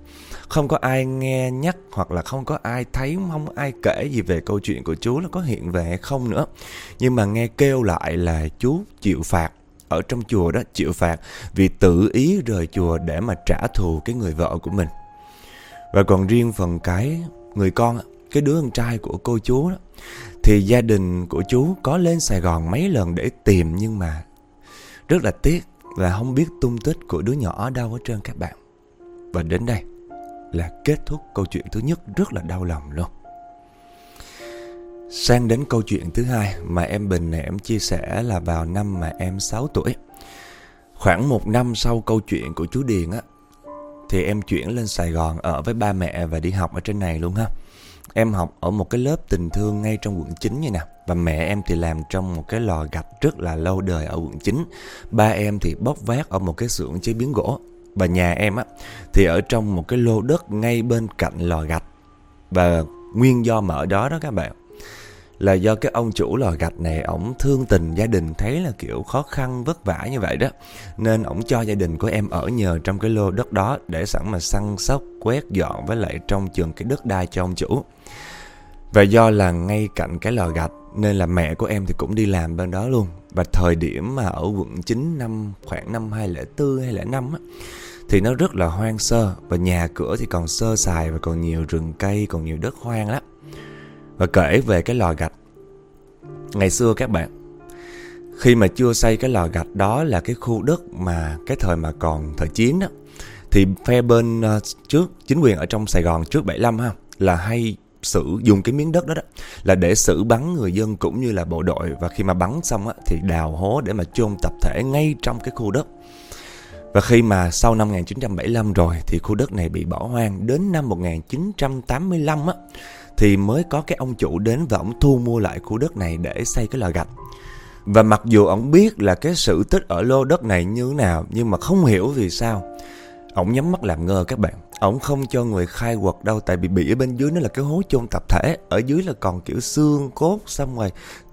không có ai nghe nhắc hoặc là không có ai thấy, không ai kể gì về câu chuyện của chú là có hiện về hay không nữa. Nhưng mà nghe kêu lại là chú chịu phạt. Ở trong chùa đó, chịu phạt vì tự ý rời chùa để mà trả thù cái người vợ của mình. Và còn riêng phần cái người con cái đứa con trai của cô chú đó, Thì gia đình của chú có lên Sài Gòn mấy lần để tìm, Nhưng mà rất là tiếc là không biết tung tích của đứa nhỏ ở đâu hết trơn các bạn. Và đến đây là kết thúc câu chuyện thứ nhất rất là đau lòng luôn. Sang đến câu chuyện thứ hai mà em Bình này em chia sẻ là vào năm mà em 6 tuổi. Khoảng một năm sau câu chuyện của chú Điền á, Thì em chuyển lên Sài Gòn ở với ba mẹ và đi học ở trên này luôn ha. Em học ở một cái lớp tình thương ngay trong quận 9 như nè, Và mẹ em thì làm trong một cái lò gạch rất là lâu đời ở quận 9 Ba em thì bóc vác ở một cái xưởng chế biến gỗ. Và nhà em á, thì ở trong một cái lô đất ngay bên cạnh lò gạch. Và nguyên do mở đó đó các bạn, là do cái ông chủ lò gạch này, ổng thương tình gia đình thấy là kiểu khó khăn, vất vả như vậy đó. Nên ổng cho gia đình của em ở nhờ trong cái lô đất đó để sẵn mà săn sóc, quét dọn với lại trong trường cái đất đai cho ông chủ. Và do là ngay cạnh cái lò gạch, nên là mẹ của em thì cũng đi làm bên đó luôn và thời điểm mà ở quận 9 năm, khoảng năm 2004 hay 05 á, thì nó rất là hoang sơ. Và nhà cửa thì còn sơ sài và còn nhiều rừng cây, còn nhiều đất hoang lắm. Và kể về cái lò gạch. Ngày xưa các bạn, Khi mà chưa xây cái lò gạch đó là cái khu đất mà cái thời mà còn thời chiến đó Thì phe bên ờ, trước, chính quyền ở trong Sài Gòn trước 75 ha, Là hay sử dùng cái miếng đất đó, đó là để xử bắn người dân cũng như là bộ đội và khi mà bắn xong á, thì đào hố để mà chôn tập thể ngay trong cái khu đất và khi mà sau năm 1975 rồi thì khu đất này bị bỏ hoang đến năm 1985 á thì mới có cái ông chủ đến và ông thu mua lại khu đất này để xây cái lò gạch. Và mặc dù ông biết là cái sự tích ở lô đất này như thế nào nhưng mà không hiểu vì sao ổng nhắm mắt làm ngơ các bạn.ổng không cho người khai quật đâu tại vì bị ở bên dưới nó là cái hố chôn tập thể. Ở dưới là còn kiểu xương, cốt xong rồi.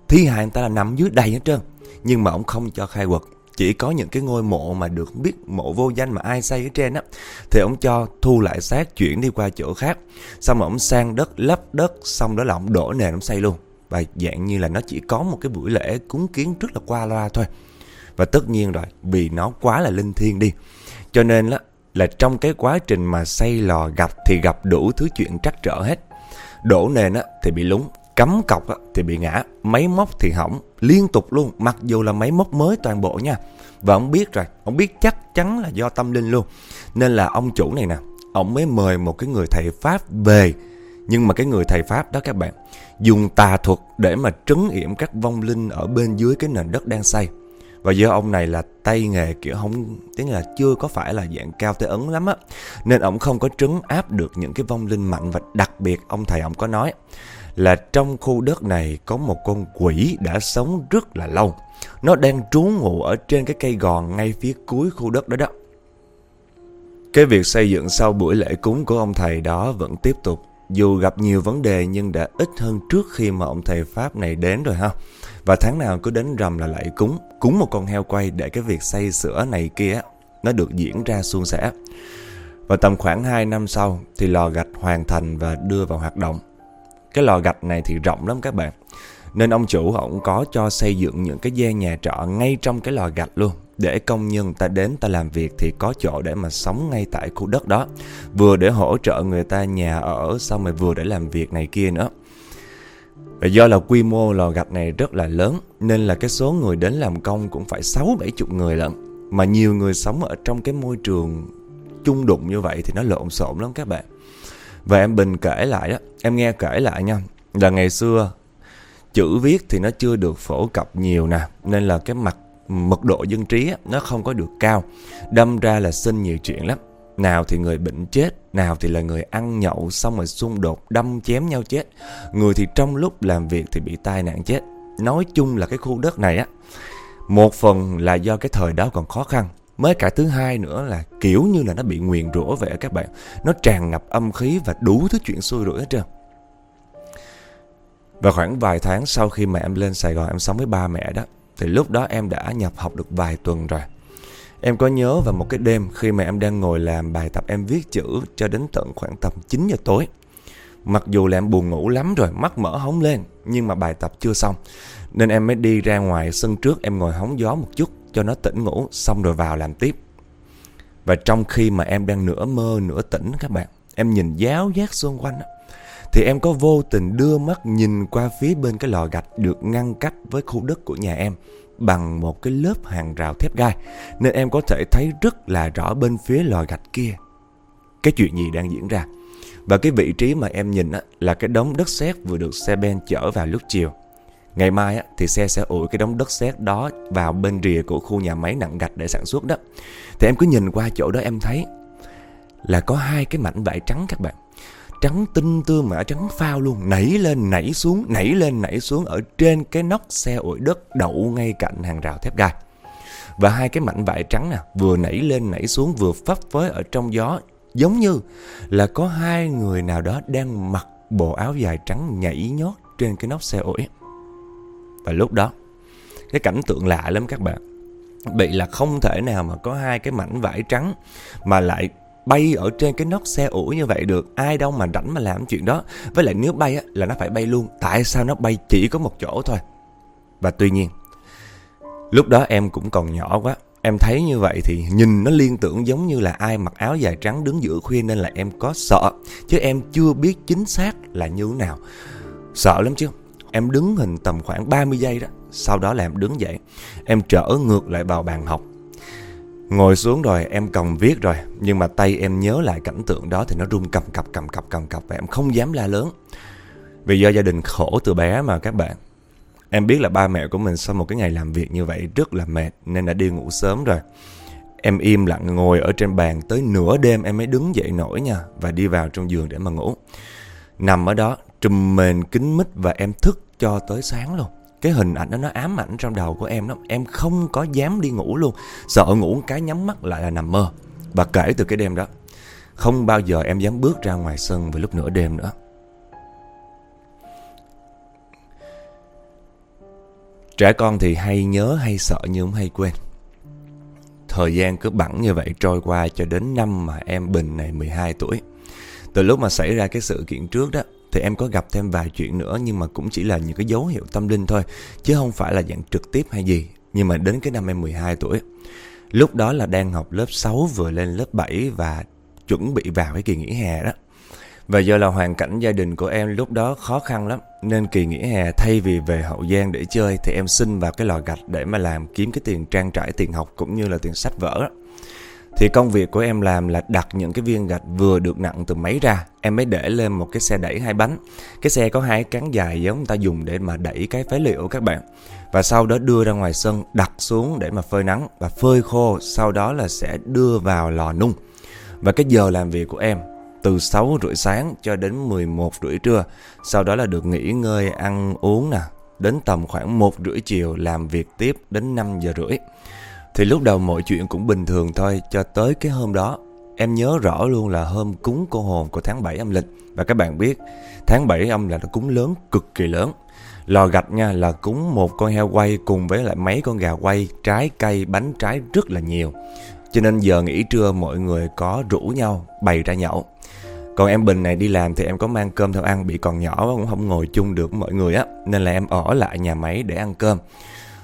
Thi hài người ta là nằm dưới đầy hết trơn. Nhưng mà ổng không cho khai quật chỉ có những cái ngôi mộ mà được biết mộ vô danh mà ai xây ở trên á thì ổng cho thu lại xác chuyển đi qua chỗ khác xong rồi ổng sang đất lấp đất xong đó là ổng đổ nền ổng xây luôn và dạng như là nó chỉ có một cái buổi lễ cúng kiến rất là qua loa thôi và tất nhiên rồi vì nó quá là linh thiêng đi cho nên là là trong cái quá trình mà xây lò gặp thì gặp đủ thứ chuyện trắc trở hết đổ nền á thì bị lúng Cắm cọc thì bị ngã, máy móc thì hỏng, liên tục luôn, mặc dù là máy móc mới toàn bộ nha. Và ông biết rồi, ông biết chắc chắn là do tâm linh luôn. Nên là ông chủ này nè, ông mới mời một cái người thầy Pháp về. Nhưng mà cái người thầy Pháp đó các bạn, dùng tà thuật để mà trấn yểm các vong linh ở bên dưới cái nền đất đang xây. Và do ông này là tay nghề kiểu không Tiếng là chưa có phải là dạng cao tới ấn lắm á Nên ông không có trấn áp được những cái vong linh mạnh Và đặc biệt ông thầy ông có nói là trong khu đất này có một con quỷ đã sống rất là lâu. Nó đang trú ngụ ở trên cái cây gòn ngay phía cuối khu đất đó đó. Cái việc xây dựng sau buổi lễ cúng của ông thầy đó vẫn tiếp tục. Dù gặp nhiều vấn đề nhưng đã ít hơn trước khi mà ông thầy Pháp này đến rồi ha. Và tháng nào cứ đến rằm là lại cúng, cúng một con heo quay để cái việc xây sửa này kia nó được diễn ra suôn sẻ. Và tầm khoảng 2 năm sau thì lò gạch hoàn thành và đưa vào hoạt động. Cái lò gạch này thì rộng lắm các bạn. Nên ông chủ ông có cho xây dựng những cái gian nhà trọ ngay trong cái lò gạch luôn. Để công nhân ta đến ta làm việc thì có chỗ để mà sống ngay tại khu đất đó. Vừa để hỗ trợ người ta nhà ở xong rồi vừa để làm việc này kia nữa. Và do là quy mô lò gạch này rất là lớn nên là cái số người đến làm công cũng phải 6 70 người lận. Mà nhiều người sống ở trong cái môi trường chung đụng như vậy thì nó lộn xộn lắm các bạn. Và em Bình kể lại đó, em nghe kể lại nha, là ngày xưa chữ viết thì nó chưa được phổ cập nhiều nè, nên là cái mặt mật độ dân trí nó không có được cao. Đâm ra là xin nhiều chuyện lắm. Nào thì người bệnh chết, nào thì là người ăn nhậu xong rồi xung đột đâm chém nhau chết. Người thì trong lúc làm việc thì bị tai nạn chết. Nói chung là cái khu đất này á, một phần là do cái thời đó còn khó khăn Mới cả thứ hai nữa là kiểu như là nó bị nguyền rủa vậy các bạn. Nó tràn ngập âm khí và đủ thứ chuyện xui rủi hết trơn. Và khoảng vài tháng sau khi mà em lên Sài Gòn em sống với ba mẹ đó Thì lúc đó em đã nhập học được vài tuần rồi Em có nhớ vào một cái đêm khi mà em đang ngồi làm bài tập em viết chữ cho đến tận khoảng tầm 9 giờ tối. Mặc dù là em buồn ngủ lắm rồi, mắt mở hóng lên Nhưng mà bài tập chưa xong. Nên em mới đi ra ngoài sân trước em ngồi hóng gió một chút cho nó tỉnh ngủ xong rồi vào làm tiếp. Và trong khi mà em đang nửa mơ nửa tỉnh các bạn, em nhìn giáo giác xung quanh Thì em có vô tình đưa mắt nhìn qua phía bên cái lò gạch được ngăn cách với khu đất của nhà em bằng một cái lớp hàng rào thép gai. Nên em có thể thấy rất là rõ bên phía lò gạch kia cái chuyện gì đang diễn ra. Và cái vị trí mà em nhìn á, là cái đống đất sét vừa được xe ben chở vào lúc chiều. Ngày mai á, thì xe sẽ ủi cái đống đất sét đó vào bên rìa của khu nhà máy nặng gạch để sản xuất đó. Thì em cứ nhìn qua chỗ đó em thấy là có hai cái mảnh vải trắng các bạn. Trắng tinh tươm mà trắng phao luôn, nảy lên nảy xuống, nảy lên nảy xuống ở trên cái nóc xe ủi đất đậu ngay cạnh hàng rào thép gai. Và hai cái mảnh vải trắng nè, vừa nảy lên nảy xuống vừa phấp phới ở trong gió Giống như là có hai người nào đó đang mặc bộ áo dài trắng nhảy nhót trên cái nóc xe ủi. Và lúc đó, cái cảnh tượng lạ lắm các bạn. Bị là không thể nào mà có hai cái mảnh vải trắng mà lại bay ở trên cái nóc xe ủi như vậy được. Ai đâu mà rảnh mà làm chuyện đó. Với lại nếu bay á, là nó phải bay luôn. Tại sao nó bay chỉ có một chỗ thôi? Và tuy nhiên, lúc đó em cũng còn nhỏ quá. Em thấy như vậy thì nhìn nó liên tưởng giống như là ai mặc áo dài trắng đứng giữa khuya nên là em có sợ. Chứ em chưa biết chính xác là như thế nào. Sợ lắm chứ. Em đứng hình tầm khoảng 30 giây đó. Sau đó là em đứng dậy. Em trở ngược lại vào bàn học. Ngồi xuống rồi, em cầm viết rồi. Nhưng mà tay em nhớ lại cảnh tượng đó thì nó run cầm cập cầm cập cầm cập và em không dám la lớn. Vì do gia đình khổ từ bé mà các bạn. Em biết là ba mẹ của mình sau một cái ngày làm việc như vậy rất là mệt nên đã đi ngủ sớm rồi. Em im lặng ngồi ở trên bàn tới nửa đêm em mới đứng dậy nổi nha và đi vào trong giường để mà ngủ. Nằm ở đó, trùm mền kín mít và em thức cho tới sáng luôn. Cái hình ảnh đó nó ám ảnh trong đầu của em lắm. Em không có dám đi ngủ luôn. Sợ ngủ cái nhắm mắt lại là nằm mơ. Và kể từ cái đêm đó, không bao giờ em dám bước ra ngoài sân vào lúc nửa đêm nữa. Trẻ con thì hay nhớ hay sợ nhưng không hay quên. Thời gian cứ bẵng như vậy trôi qua cho đến năm mà em Bình này 12 tuổi. Từ lúc mà xảy ra cái sự kiện trước đó thì em có gặp thêm vài chuyện nữa nhưng mà cũng chỉ là những cái dấu hiệu tâm linh thôi chứ không phải là dạng trực tiếp hay gì. Nhưng mà đến cái năm em 12 tuổi, lúc đó là đang học lớp 6 vừa lên lớp 7 và chuẩn bị vào cái kỳ nghỉ hè đó. Và do là hoàn cảnh gia đình của em lúc đó khó khăn lắm Nên kỳ nghỉ hè thay vì về Hậu Giang để chơi Thì em xin vào cái lò gạch để mà làm kiếm cái tiền trang trải tiền học cũng như là tiền sách vở đó thì công việc của em làm là đặt những cái viên gạch vừa được nặng từ máy ra Em mới để lên một cái xe đẩy hai bánh Cái xe có hai cán dài giống người ta dùng để mà đẩy cái phế liệu các bạn Và sau đó đưa ra ngoài sân đặt xuống để mà phơi nắng Và phơi khô sau đó là sẽ đưa vào lò nung Và cái giờ làm việc của em từ 6 rưỡi sáng cho đến 11 rưỡi trưa. Sau đó là được nghỉ ngơi, ăn uống nè. Đến tầm khoảng 1 rưỡi chiều làm việc tiếp đến 5 giờ rưỡi. Thì lúc đầu mọi chuyện cũng bình thường thôi cho tới cái hôm đó. Em nhớ rõ luôn là hôm cúng cô hồn của tháng 7 âm lịch. Và các bạn biết tháng 7 âm là nó cúng lớn, cực kỳ lớn. Lò gạch nha là cúng một con heo quay cùng với lại mấy con gà quay, trái cây, bánh trái rất là nhiều. Cho nên giờ nghỉ trưa mọi người có rủ nhau bày ra nhậu. Còn em Bình này đi làm thì em có mang cơm theo ăn Bị còn nhỏ cũng không ngồi chung được với mọi người á Nên là em ở lại nhà máy để ăn cơm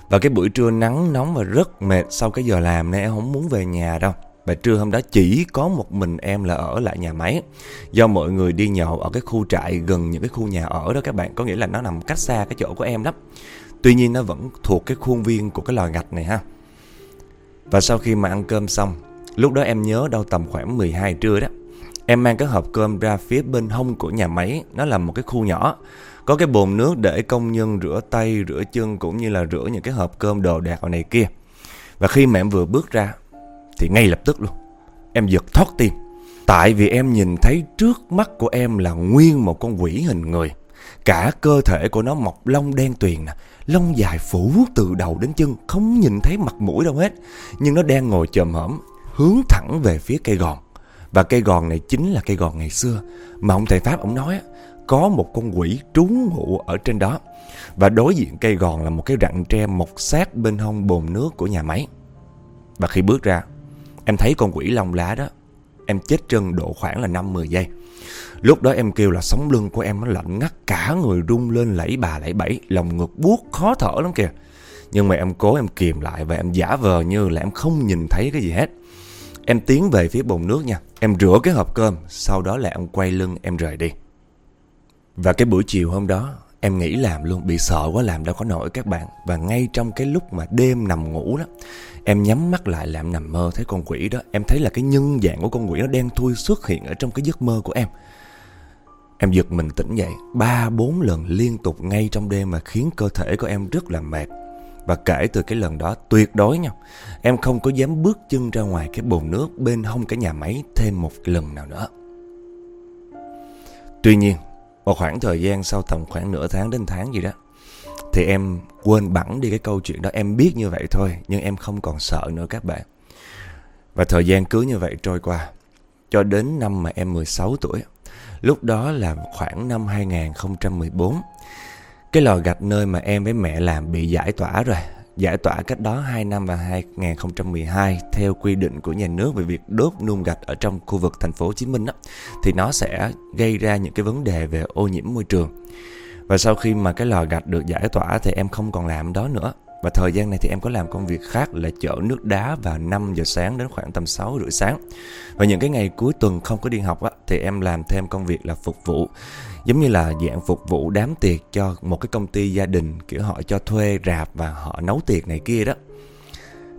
và cái buổi trưa nắng nóng và rất mệt Sau cái giờ làm nên em không muốn về nhà đâu. Và trưa hôm đó chỉ có một mình em là ở lại nhà máy. Do mọi người đi nhậu ở cái khu trại gần những cái khu nhà ở đó các bạn. Có nghĩa là nó nằm cách xa cái chỗ của em lắm Tuy nhiên nó vẫn thuộc cái khuôn viên của cái lò gạch này ha. Và sau khi mà ăn cơm xong Lúc đó em nhớ đâu tầm khoảng 12 trưa đó Em mang cái hộp cơm ra phía bên hông của nhà máy, nó là một cái khu nhỏ. Có cái bồn nước để công nhân rửa tay, rửa chân cũng như là rửa những cái hộp cơm đồ đạc này kia. Và khi mà em vừa bước ra thì ngay lập tức luôn, em giật thoát tim. Tại vì em nhìn thấy trước mắt của em là nguyên một con quỷ hình người. Cả cơ thể của nó mọc lông đen tuyền nè, lông dài phủ từ đầu đến chân, không nhìn thấy mặt mũi đâu hết. Nhưng nó đang ngồi chồm hổm, hướng thẳng về phía cây gòn. Và cây gòn này chính là cây gòn ngày xưa. Mà ông thầy Pháp ông nói Có một con quỷ trú ngụ ở trên đó. Và đối diện cây gòn là một cái rặng tre mọc sát bên hông bồn nước của nhà máy. Và khi bước ra, Em thấy con quỷ lông lá đó, Em chết chân độ khoảng là 5-10 giây. Lúc đó em kêu là sống lưng của em nó lạnh ngắt, Cả người rung lên lẫy bà lẫy bẫy, Lòng ngực buốt khó thở lắm kìa. Nhưng mà em cố em kìm lại Và em giả vờ như là em không nhìn thấy cái gì hết. Em tiến về phía bồn nước nha. Em rửa cái hộp cơm Sau đó là em quay lưng em rời đi. Và cái buổi chiều hôm đó Em nghĩ làm luôn, bị sợ quá làm đâu có nổi các bạn. Và ngay trong cái lúc mà đêm nằm ngủ đó Em nhắm mắt lại làm nằm mơ thấy con quỷ đó. Em thấy là cái nhân dạng của con quỷ nó đen thui xuất hiện ở trong cái giấc mơ của em. Em giật mình tỉnh dậy ba bốn lần liên tục ngay trong đêm mà khiến cơ thể của em rất là mệt. Và kể từ cái lần đó, tuyệt đối nha. Em không có dám bước chân ra ngoài cái bồn nước bên hông cái nhà máy thêm một lần nào nữa. Tuy nhiên, một khoảng thời gian sau tầm khoảng nửa tháng đến tháng gì đó, Thì em quên bẵng đi cái câu chuyện đó. Em biết như vậy thôi, Nhưng em không còn sợ nữa các bạn. Và thời gian cứ như vậy trôi qua, Cho đến năm mà em 16 tuổi, Lúc đó là khoảng năm 2014 cái lò gạch nơi mà em với mẹ làm bị giải tỏa rồi giải tỏa cách đó 2 năm vào 2012 theo quy định của nhà nước về việc đốt nung gạch ở trong khu vực thành phố Hồ Chí Minh đó, thì nó sẽ gây ra những cái vấn đề về ô nhiễm môi trường. Và sau khi mà cái lò gạch được giải tỏa thì em không còn làm đó nữa. Và thời gian này thì em có làm công việc khác là chở nước đá vào 5 giờ sáng đến khoảng tầm 6 rưỡi sáng. Và những cái ngày cuối tuần không có đi học á, thì em làm thêm công việc là phục vụ. Giống như là dạng phục vụ đám tiệc cho một cái công ty gia đình kiểu họ cho thuê rạp và họ nấu tiệc này kia đó.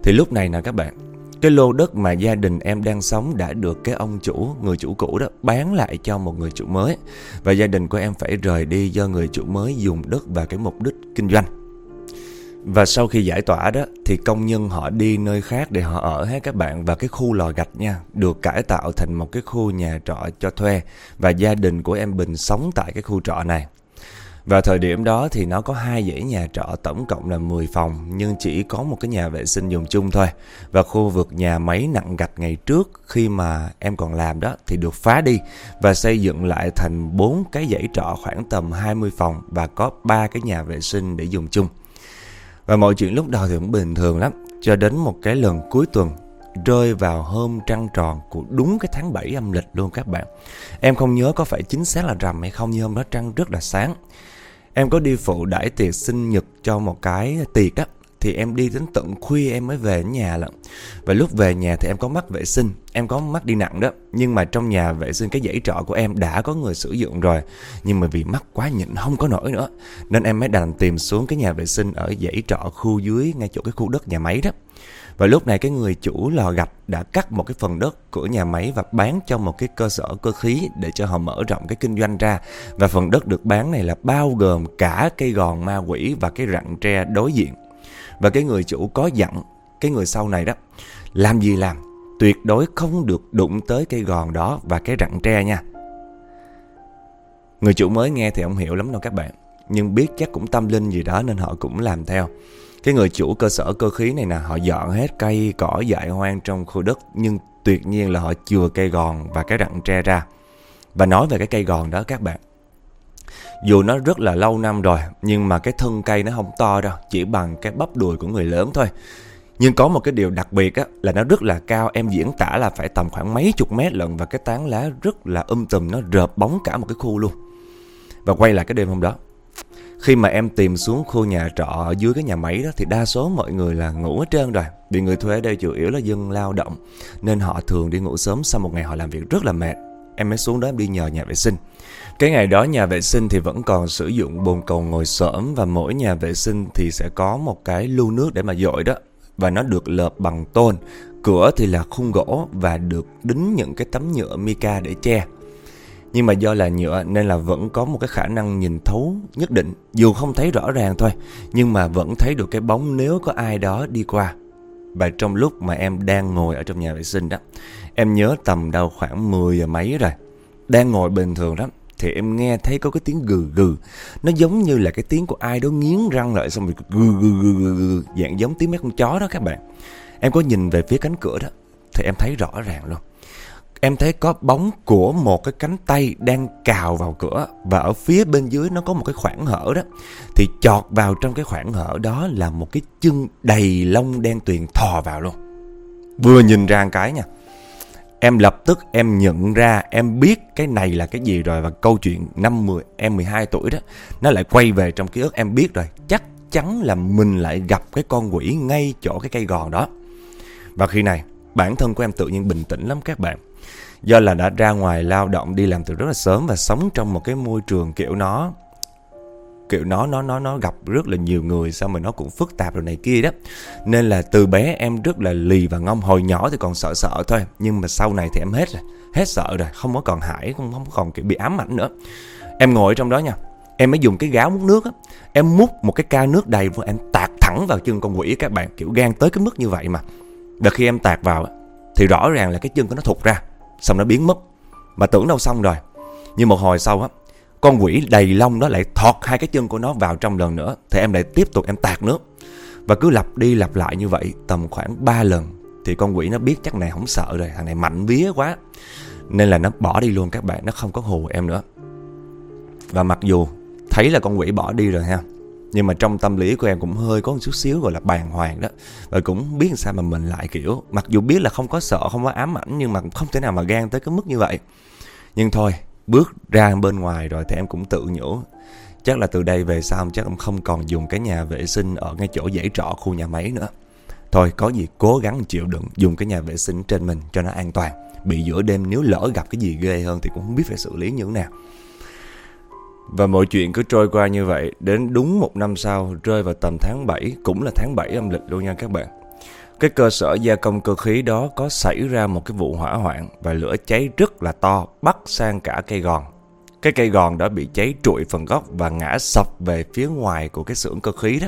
Thì lúc này nè các bạn, cái lô đất mà gia đình em đang sống đã được cái ông chủ, người chủ cũ đó bán lại cho một người chủ mới. Và gia đình của em phải rời đi do người chủ mới dùng đất và cái mục đích kinh doanh. Và sau khi giải tỏa đó, thì công nhân họ đi nơi khác để họ ở hết các bạn và cái khu lò gạch nha, được cải tạo thành một cái khu nhà trọ cho thuê và gia đình của em Bình sống tại cái khu trọ này. Và thời điểm đó thì nó có hai dãy nhà trọ, tổng cộng là 10 phòng, nhưng chỉ có một cái nhà vệ sinh dùng chung thôi. Và khu vực nhà máy nặng gạch ngày trước khi mà em còn làm đó thì được phá đi và xây dựng lại thành bốn cái dãy trọ khoảng tầm 20 phòng và có ba cái nhà vệ sinh để dùng chung. Và mọi chuyện lúc đầu thì cũng bình thường lắm. Cho đến một cái lần cuối tuần, Rơi vào hôm trăng tròn của đúng cái tháng 7 âm lịch luôn các bạn. Em không nhớ có phải chính xác là rằm hay không, Nhưng hôm đó trăng rất là sáng. Em có đi phụ đãi tiệc sinh nhật cho một cái tiệc á thì em đi đến tận khuya em mới về nhà lận. Và lúc về nhà thì em có mắc vệ sinh, Em có mắc đi nặng đó. Nhưng mà trong nhà vệ sinh, cái dãy trọ của em đã có người sử dụng rồi. Nhưng mà vì mắc quá nhịn, không có nổi nữa. Nên em mới đành tìm xuống cái nhà vệ sinh ở dãy trọ khu dưới, Ngay chỗ cái khu đất nhà máy đó. Và lúc này cái người chủ lò gạch đã cắt một cái phần đất của nhà máy và bán cho một cái cơ sở cơ khí để cho họ mở rộng cái kinh doanh ra. Và phần đất được bán này là bao gồm cả cây gòn, ma quỷ và cái rặng tre đối diện. Và cái người chủ có dặn, cái người sau này đó, Làm gì làm, Tuyệt đối không được đụng tới cây gòn đó và cái rặng tre nha. Người chủ mới nghe thì ông hiểu lắm đâu các bạn, Nhưng biết chắc cũng tâm linh gì đó nên họ cũng làm theo. Cái người chủ cơ sở cơ khí này nè, Họ dọn hết cây cỏ dại hoang trong khu đất, Nhưng tuyệt nhiên là họ chừa cây gòn và cái rặng tre ra. Và nói về cái cây gòn đó các bạn dù nó rất là lâu năm rồi, Nhưng mà cái thân cây nó không to đâu, Chỉ bằng cái bắp đùi của người lớn thôi Nhưng có một cái điều đặc biệt á, Là nó rất là cao, Em diễn tả là phải tầm khoảng mấy chục mét lận Và cái tán lá rất là um tùm, Nó rợp bóng cả một cái khu luôn Và quay lại cái đêm hôm đó, khi mà em tìm xuống khu nhà trọ ở dưới cái nhà máy đó, thì đa số mọi người là ngủ hết trơn rồi. Vì người thuê ở đây chủ yếu là dân lao động, nên họ thường đi ngủ sớm sau một ngày họ làm việc rất là mệt. Em mới xuống đó em đi nhờ nhà vệ sinh. Cái ngày đó nhà vệ sinh thì vẫn còn sử dụng bồn cầu ngồi xổm và mỗi nhà vệ sinh thì sẽ có một cái lưu nước để mà dội đó và nó được lợp bằng tôn. Cửa thì là khung gỗ và được đính những cái tấm nhựa mica để che. Nhưng mà do là nhựa nên là vẫn có một cái khả năng nhìn thấu nhất định Dù không thấy rõ ràng thôi, Nhưng mà vẫn thấy được cái bóng nếu có ai đó đi qua Và trong lúc mà em đang ngồi ở trong nhà vệ sinh đó, Em nhớ tầm đâu khoảng 10 giờ mấy rồi, Đang ngồi bình thường lắm thì em nghe thấy có cái tiếng gừ gừ. Nó giống như là cái tiếng của ai đó nghiến răng lại xong rồi gừ gừ gừ gừ, gừ dạng giống tiếng mấy con chó đó các bạn. Em có nhìn về phía cánh cửa đó thì em thấy rõ ràng luôn. Em thấy có bóng của một cái cánh tay đang cào vào cửa và ở phía bên dưới nó có một cái khoảng hở đó. Thì chọt vào trong cái khoảng hở đó là một cái chân đầy lông đen tuyền thò vào luôn. Vừa nhìn ra một cái nha. Em lập tức em nhận ra, em biết cái này là cái gì rồi và câu chuyện năm 10 em 12 tuổi đó, nó lại quay về trong ký ức em biết rồi. Chắc chắn là mình lại gặp cái con quỷ ngay chỗ cái cây gòn đó. Và khi này, bản thân của em tự nhiên bình tĩnh lắm các bạn. Do là đã ra ngoài lao động, đi làm từ rất là sớm và sống trong một cái môi trường kiểu nó kiểu, nó nó nó nó gặp rất là nhiều người sao mà nó cũng phức tạp rồi này kia đó. Nên là từ bé em rất là lì và ngông. Hồi nhỏ thì còn sợ sợ thôi, nhưng mà sau này thì em hết rồi, hết sợ rồi, không có còn hải không không còn, kiểu, bị ám ảnh nữa. Em ngồi ở trong đó nha, em mới dùng cái gáo múc nước á, em múc một cái ca nước đầy vô, em tạt thẳng vào chân con quỷ các bạn, kiểu, gan tới cái mức như vậy mà. Và khi em tạt vào thì rõ ràng là cái chân của nó thụt ra, xong nó biến mất. Mà tưởng đâu xong rồi, nhưng một hồi sau á con quỷ đầy lông đó lại thọt hai cái chân của nó vào trong lần nữa, thì em lại tiếp tục em tạt nước. Và cứ lặp đi lặp lại như vậy tầm khoảng 3 lần, thì con quỷ nó biết chắc này không sợ rồi, thằng này mạnh vía quá. Nên là nó bỏ đi luôn các bạn, nó không có hù em nữa. Và mặc dù thấy là con quỷ bỏ đi rồi ha, nhưng mà trong tâm lý của em cũng hơi có một chút xíu gọi là bàng hoàng đó. Và cũng biết sao mà mình lại, kiểu, mặc dù biết là không có sợ, không có ám ảnh, nhưng mà không thể nào mà gan tới cái mức như vậy. Nhưng thôi bước ra bên ngoài rồi thì em cũng tự nhủ, chắc là từ đây về sau chắc em không còn dùng cái nhà vệ sinh ở ngay chỗ dãy trọ khu nhà máy nữa. Thôi, có gì cố gắng chịu đựng, dùng cái nhà vệ sinh trên mình cho nó an toàn. Bị giữa đêm nếu lỡ gặp cái gì ghê hơn thì cũng không biết phải xử lý như thế nào. Và mọi chuyện cứ trôi qua như vậy, Đến đúng một năm sau, Rơi vào tầm tháng 7 Cũng là tháng 7 âm lịch luôn nha các bạn. Cái cơ sở gia công cơ khí đó Có xảy ra một cái vụ hỏa hoạn Và lửa cháy rất là to, Bắt sang cả cây gòn Cái cây gòn đã bị cháy trụi phần gốc Và ngã sập về phía ngoài của cái xưởng cơ khí đó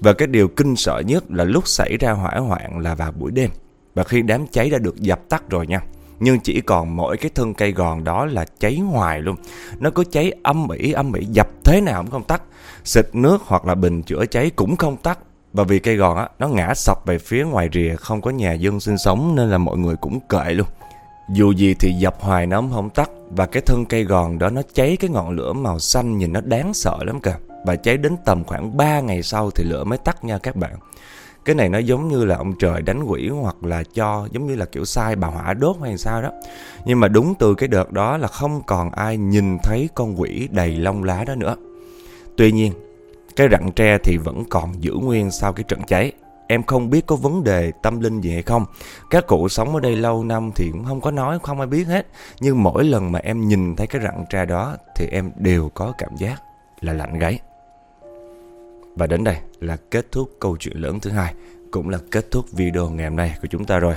Và cái điều kinh sợ nhất là lúc xảy ra hỏa hoạn là vào buổi đêm Và khi đám cháy đã được dập tắt rồi nha, nhưng chỉ còn mỗi cái thân cây gòn đó là cháy hoài luôn. Nó cứ cháy âm ỉ âm ỉ, dập thế nào cũng không tắt. Xịt nước hoặc là bình chữa cháy cũng không tắt. Và vì cây gòn á, nó ngã sập về phía ngoài rìa không có nhà dân sinh sống nên là mọi người cũng kệ luôn. Dù gì thì dập hoài nó không tắt và cái thân cây gòn đó nó cháy cái ngọn lửa màu xanh nhìn nó đáng sợ lắm kìa. Và cháy đến tầm khoảng 3 ngày sau thì lửa mới tắt nha các bạn. Cái này nó giống như là ông trời đánh quỷ hoặc là cho giống như là kiểu sai bà hỏa đốt hay sao đó. Nhưng mà đúng từ cái đợt đó là không còn ai nhìn thấy con quỷ đầy lông lá đó nữa. Tuy nhiên, cái rặng tre thì vẫn còn giữ nguyên sau cái trận cháy. Em không biết có vấn đề tâm linh gì hay không. Các cụ sống ở đây lâu năm thì cũng không có nói, không ai biết hết. Nhưng mỗi lần mà em nhìn thấy cái rặng tre đó thì em đều có cảm giác là lạnh gáy. Và đến đây là kết thúc câu chuyện lớn thứ hai, cũng là kết thúc video ngày hôm nay của chúng ta rồi.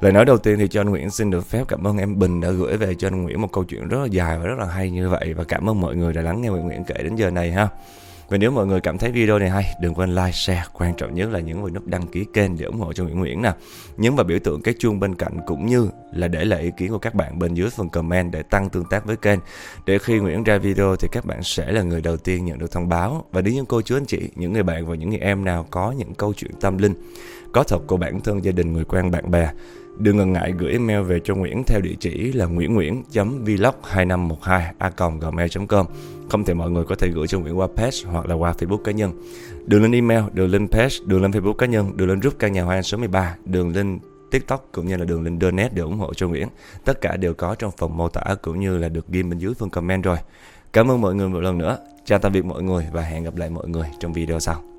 Lời nói đầu tiên thì cho anh Nguyễn xin được phép cảm ơn em Bình đã gửi về cho anh Nguyễn một câu chuyện rất là dài và rất là hay như vậy và cảm ơn mọi người đã lắng nghe Nguyễn Nguyễn kể đến giờ này ha. Và nếu mọi người cảm thấy video này hay, đừng quên like, share, quan trọng nhất là nhấn vào nút đăng ký kênh để ủng hộ cho Nguyễn Nguyễn nè. Nhấn vào biểu tượng cái chuông bên cạnh cũng như là để lại ý kiến của các bạn bên dưới phần comment để tăng tương tác với kênh. Để khi Nguyễn ra video thì các bạn sẽ là người đầu tiên nhận được thông báo. Và nếu những cô chú anh chị, những người bạn và những người em nào có những câu chuyện tâm linh, có thật của bản thân gia đình, người quen, bạn bè Đừng ngần ngại gửi email về cho Nguyễn theo địa chỉ là nguyễn.nguyễn.vlog2512a.gmail.com Không thể mọi người có thể gửi cho Nguyễn qua page hoặc là qua Facebook cá nhân. Đường link email, đường link page, đường link Facebook cá nhân, đường link group căn nhà hoa số 13, đường link TikTok cũng như là đường link donate để ủng hộ cho Nguyễn. Tất cả đều có trong phần mô tả cũng như là được ghi bên dưới phần comment rồi. Cảm ơn mọi người một lần nữa. Chào tạm biệt mọi người và hẹn gặp lại mọi người trong video sau.